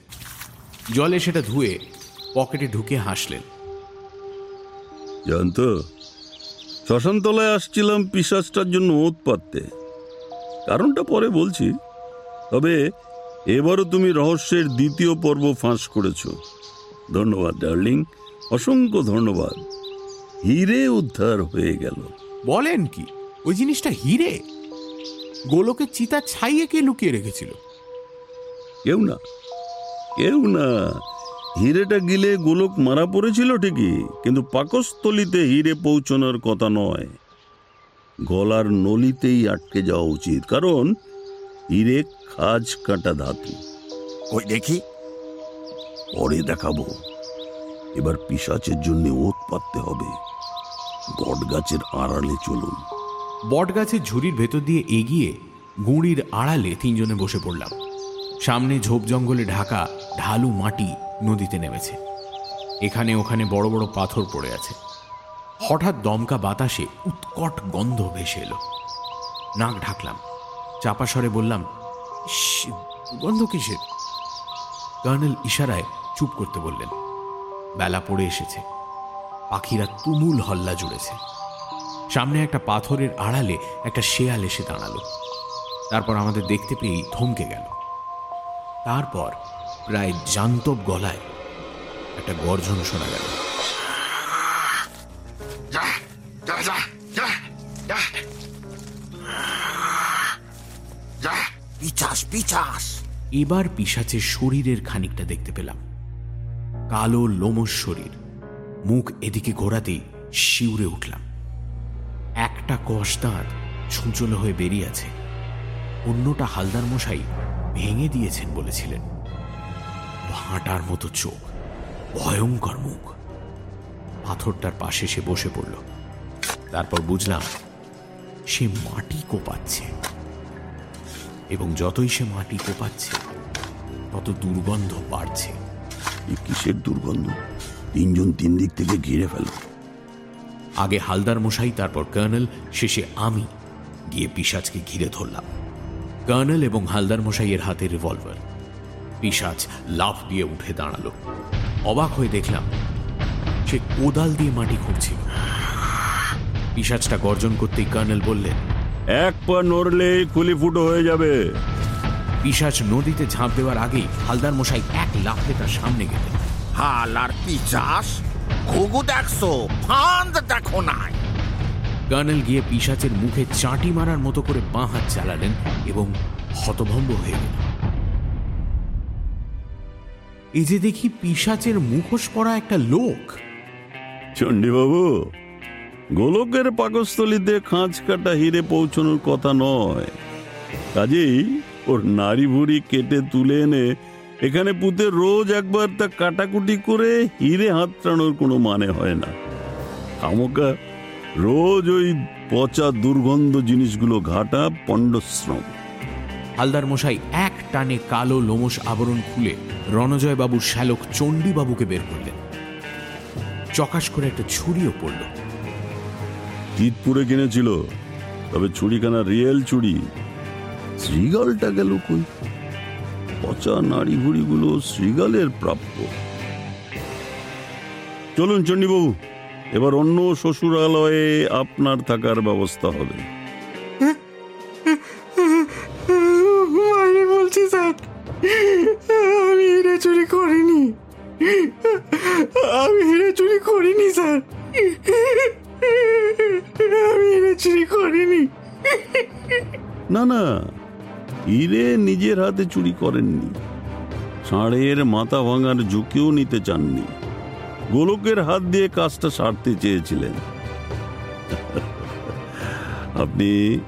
জলে সেটা ধুয়ে পকেটে ঢুকে হাসলেন। জানতো? শ্মশানতলায় আসছিলাম পিসাজটার জন্য ওত পাততে কারণটা পরে বলছি। তবে এবারও তুমি রহস্যের দ্বিতীয় পর্ব ফাঁস করেছ। ধন্যবাদ ডার্লিং। অসংখ্য ধন্যবাদ। হিরে উদ্ধার হয়ে গেল। বলেন কি ওই জিনিসটা হিরে? গোলকে চিতা ছাইয়ে কে লুকিয়ে রেখেছিল? কেউ না কেউ না। হিরেটা গিলে গোলক মারা পড়েছিল ঠিকই কিন্তু পাকস্থলিতে হিরে পৌঁছানোর কথা নয়। গলার নলিতেই আটকে যাওয়া উচিত। কারণ হিরে খাজ কাটা ধাতু। ওই দেখি? পরে দেখাবো। এবার পিসাচের জন্য ওত পাততে হবে। বট গাছের আড়ালে চলুন। বট গাছের ঝুড়ির ভেতর দিয়ে এগিয়ে গুঁড়ির আড়ালে তিনজনে বসে পড়লাম। সামনে ঝোপ জঙ্গলে ঢাকা ঢালু মাটি নদীতে নেমেছে। এখানে ওখানে বড় বড় পাথর পড়ে আছে। হঠাৎ দমকা বাতাসে উৎকট গন্ধ ভেসে এলো। নাক ঢাকলাম, চাপা স্বরে বললাম গন্ধ কিসের? কর্নেল ইশারায় চুপ করতে বললেন, বেলা পড়ে এসেছে, পাখিরা তুমুল হল্লা জুড়েছে। সামনে একটা পাথরের আড়ালে একটা শেয়াল এসে দাঁড়াল। তারপর আমাদের দেখতে পেয়েই থমকে গেল। তারপর প্রায় জান্তব গলায় একটা গর্জন শোনা গেল। পিচাস এবার পিসাচের শরীরের খানিকটা দেখতে পেলাম। কালো লোমস শরীর। মুখ এদিকে ঘোরাতেই শিউরে উঠলাম। একটা কষ দাঁত ছুঁচলো হয়ে বেরিয়ে আছে। অন্যটা হালদার মশাই ভেঙে দিয়েছেন বলেছিলেন। ভাঁটার মতো চোখ, ভয়ঙ্কর মুখ। পাথরটার পাশে সে বসে পড়ল। তারপর বুঝলাম, সে মাটি কোপাচ্ছে। এবং যতই সে মাটি কোপাচ্ছে তত দুর্গন্ধ বাড়ছে। এই কিসের দুর্গন্ধ? তিনজন তিন দিক থেকে ঘিরে ফেল। আগে হালদার মশাই তারপর কর্নেল শেষে আমি গিয়ে পিসাজকে ঘিরে ধরলাম। কর্নেল এবং হালদার মশাইয়ের হাতে রিভলভার। পিসাজ লাফ দিয়ে উঠে দাঁড়াল। অবাক হয়ে দেখলাম সে কোদাল দিয়ে মাটি খুঁড়ছিল। পিসাজটা গর্জন করতেই কর্নেল বললেন এক পা নড়লে কুলি ফুটো হয়ে যাবে। পিসাজ নদীতে ঝাঁপ দেওয়ার আগেই হালদার মশাই এক লাফে তার সামনে গেলেন। হাল আর পিচাস ঘুঘু দেখছ? ফান্দ দেখো নাই। কর্নেল গিয়ে পিসাচের মুখে চাঁটি মারার মতো করে বাঁ হাত চালালেন এবং হতভম্ব হয়ে গেল এই যে দেখি পিসাচের মুখোশ পরা একটা লোক। চণ্ডীবাবু গোলকের পাকস্থলিতে খাঁজ কাটা হিরে পৌঁছানোর কথা নয়। কাজেই ওর নারী ভুড়ি কেটে তুলে এনে এখানে পুঁতে রোজ একবার তা কাটাকুটি করে হিরে হাতড়ানোর কোনো মানে হয় না। খামোকা, রোজ ওই পচা দুর্গন্ধ জিনিসগুলো ঘাটা পণ্ডশ্রম। হালদার মশাই, এক টানে কালো লোমস আবরণ খুলে রণজয় বাবুর শ্যালক চণ্ডীবাবুকে বের করলেন। চকাশ করে একটা ছুরিও পড়ল। জিতপুরে কিনেছিল। তবে ছুরিখানা রিয়েল চুরি। শ্রীগালটা গেল কই? পচা নাড়ি ভুড়িগুলো শ্রীগালের প্রাপ্য। চলুন চণ্ডীবাবু, এবার অন্য শ্বশুরালয়ে আপনার থাকার ব্যবস্থা হবে। আমি বলছি, স্যার, আমি হিরে চুরি করিনি। আমি হিরে চুরি করিনি, স্যার। আমি হিরে চুরি করিনি। না না হিরে নিজের হাতে চুরি করেননি। ষাঁড়ের মাথা ভাঙার ঝুঁকিও নিতে চাননি। গোলকের হাত দিয়ে কাজটা সারতে চেয়েছিলেন। আপনি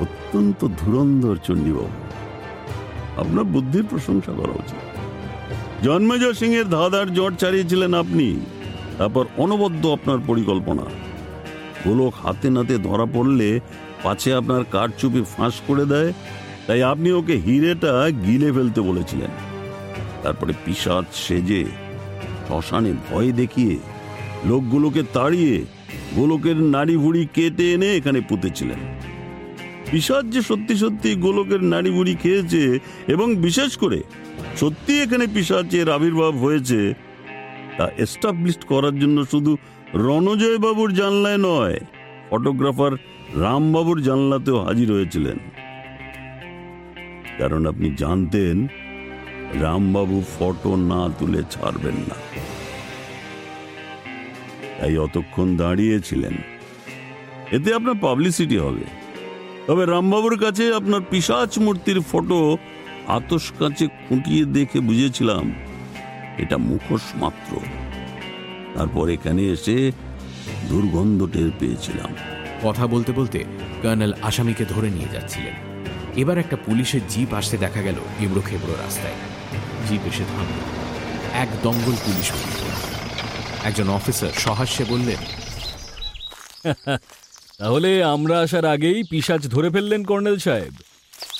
অত্যন্ত ধুরন্ধর চণ্ডীবাবু। আপনার বুদ্ধির প্রশংসা করা উচিত। জন্মেজয় সিং এর ধাঁধার জট ছাড়িয়েছিলেন আপনি, তারপর অনবদ্য আপনার পরিকল্পনা। গোলক হাতে নাতে ধরা পড়লে পাছে আপনার কারচুপি ফাঁস করে দেয়। তাই আপনি ওকে হিরেটা গিলে ফেলতে বলেছিলেন। তারপরে পিসাদ সেজে, শ্মশানে ভয় দেখিয়ে, লোকগুলোকে তাড়িয়ে গোলকের নাড়ি ভুড়ি কেটে এনে এখানে পুঁতেছিলেন। পিসাদ যে সত্যি সত্যি গোলকের নাড়ি ভুড়ি খেয়েছে এবং বিশেষ করে সত্যি এখানে পিসাচের আবির্ভাব হয়েছে, তা এস্টাবলিশ করার জন্য শুধু রণজয় বাবুর জানলায় নয়, ফটোগ্রাফার রামবাবুর জানলাতেও হাজির হয়েছিলেন। কারণ আপনি জানতেন, রামবাবু ফটো না তুলে ছাড়বেন না। তাই অতক্ষণ দাঁড়িয়েছিলেন। এতে আপনার পাবলিসিটি হবে। তবে রামবাবুর কাছে আপনার পিসাচ মূর্তির ফটো আতস কাছে খুঁটিয়ে দেখে বুঝেছিলাম, এটা মুখোশ মাত্র। তারপর এখানে এসে দুর্গন্ধ টের পেয়েছিলাম। কথা বলতে বলতে কর্নেল আসামিকে ধরে নিয়ে যাচ্ছিলেন। এবার একটা পুলিশের জিপ আসতে দেখা গেল এবড়ো খেবড়ো রাস্তায়। জিপ এসে থামল। এক দঙ্গল পুলিশ একজন অফিসার সহাস্যে বললেন তাহলে আমরা আসার আগেই পিসাজ ধরে ফেললেন কর্নেল সাহেব।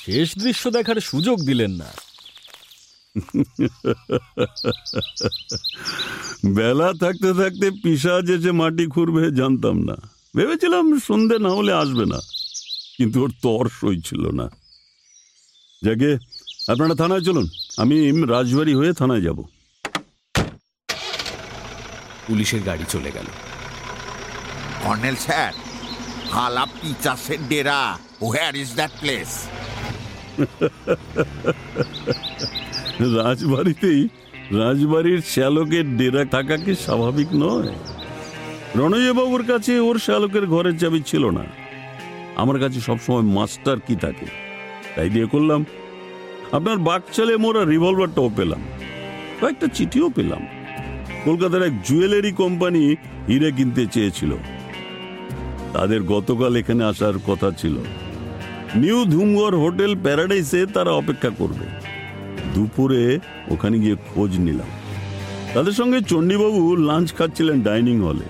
শেষ দৃশ্য দেখার সুযোগ দিলেন না। বেলা থাকতে থাকতে পিসাজ এসে মাটি খুঁড়বে জানতাম না। ভেবেছিলাম সন্ধে না হলে আসবে না কিন্তু ওর তর সই ছিল না। যাকে আপনারা থানায় চলুন আমি রাজবাড়ি হয়ে থানায় যাব। পুলিশের গাড়ি চলে গেল। কর্নেল স্যার হালা পিচাসের ডেরা হোয়ার ইজ দ্যাট প্লেস রাজবাড়িতেই রাজবাড়ির শ্যালকের ডেরা থাকা কি স্বাভাবিক নয়? রণজয়বাবুর কাছে ওর শ্যালকের ঘরের চাবি ছিল না। আমার কাছে সবসময় মাস্টার কি থাকে? তাই দিয়ে করলাম, আপনার বাকচালে মোরা রিভলভারটাও পেলাম। কয়েকটা চিঠিও পেলাম। কলকাতার এক জুয়েলারি কোম্পানি হিরে কিনতে চেয়েছিল। তাদের গতকাল এখানে আসার কথা ছিল। নিউ ধুমগড় হোটেল প্যারাডাইসে তারা অপেক্ষা করবে। দুপুরে ওখানে গিয়ে খোঁজ নিলাম। তাদের সঙ্গে চণ্ডীবাবু লাঞ্চ খাচ্ছিলেন ডাইনিং হলে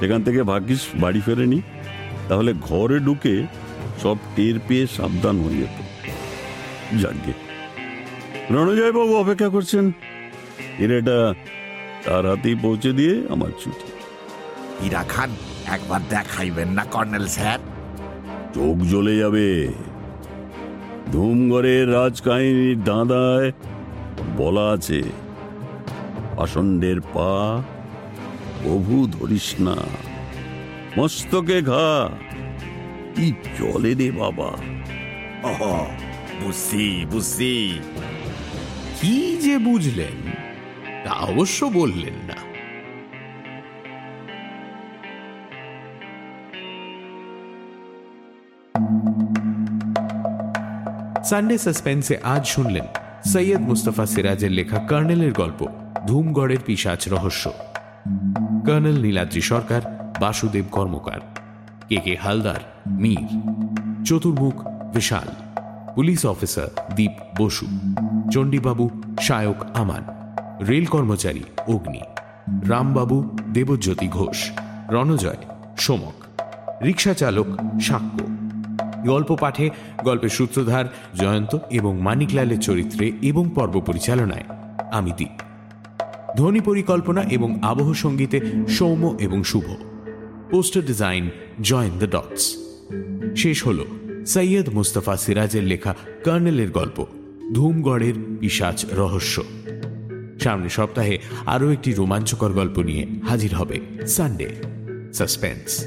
সেখান থেকে ভাগ্যিস বাড়ি ফেরেনি। তাহলে ঘরে ঢুকে সব টের পেয়ে সাবধান হয়ে যেত। যাকে রণজয় বাবু অপেক্ষা করছেন। হিরেটা তার হাতেই পৌঁছে দিয়ে আমার ছুটি। হীরা খান একবার দেখাইবেন না কর্নেল স্যার। চোখ জ্বলে যাবে। ধুমঘরের রাজকাহিনীর দাঁদায় বলা আছে পাষণ্ডের পা প্রভু ধরিস না, মস্তকে ঘা, কি চলে রে বাবা। বুঝছি বুঝছি। কি যে বুঝলেন, তা অবশ্য বললেন না। সানডে সাসপেন্সে আজ শুনলেন সৈয়দ মুস্তফা সিরাজের লেখা কর্নেলের গল্প, ধুমগড়ের পিসাচ রহস্য। Colonel Niladri Sarkar, Basudeb Karmakar. K K Haldar, Mir. Chaturmukh, Bishal. Police officer, Deep Basu. চণ্ডীবাবু, শায়ক Aman. Rail কর্মচারী, অগ্নি। রামবাবু, দেবজ্যোতি ঘোষ। রণজয়, সোমক। রিক্সা চালক, সাক্ষ্য। গল্প পাঠে, গল্পের সূত্রধার জয়ন্ত এবং মানিকলালের চরিত্রে এবং পর্ব পরিচালনায়। আমি দীপ। ধ্বনি পরিকল্পনা এবং আবহ সঙ্গীতে সৌম্য এবং Shubho. Poster design join the dots. শেষ হল সৈয়দ মুস্তফা সিরাজের লেখা কর্নেলের গল্প, ধুমগড়ের পিসাচ রহস্য। সামনের সপ্তাহে আরও একটি রোমাঞ্চকর গল্প নিয়ে হাজির হবে সানডে। সাসপেন্স।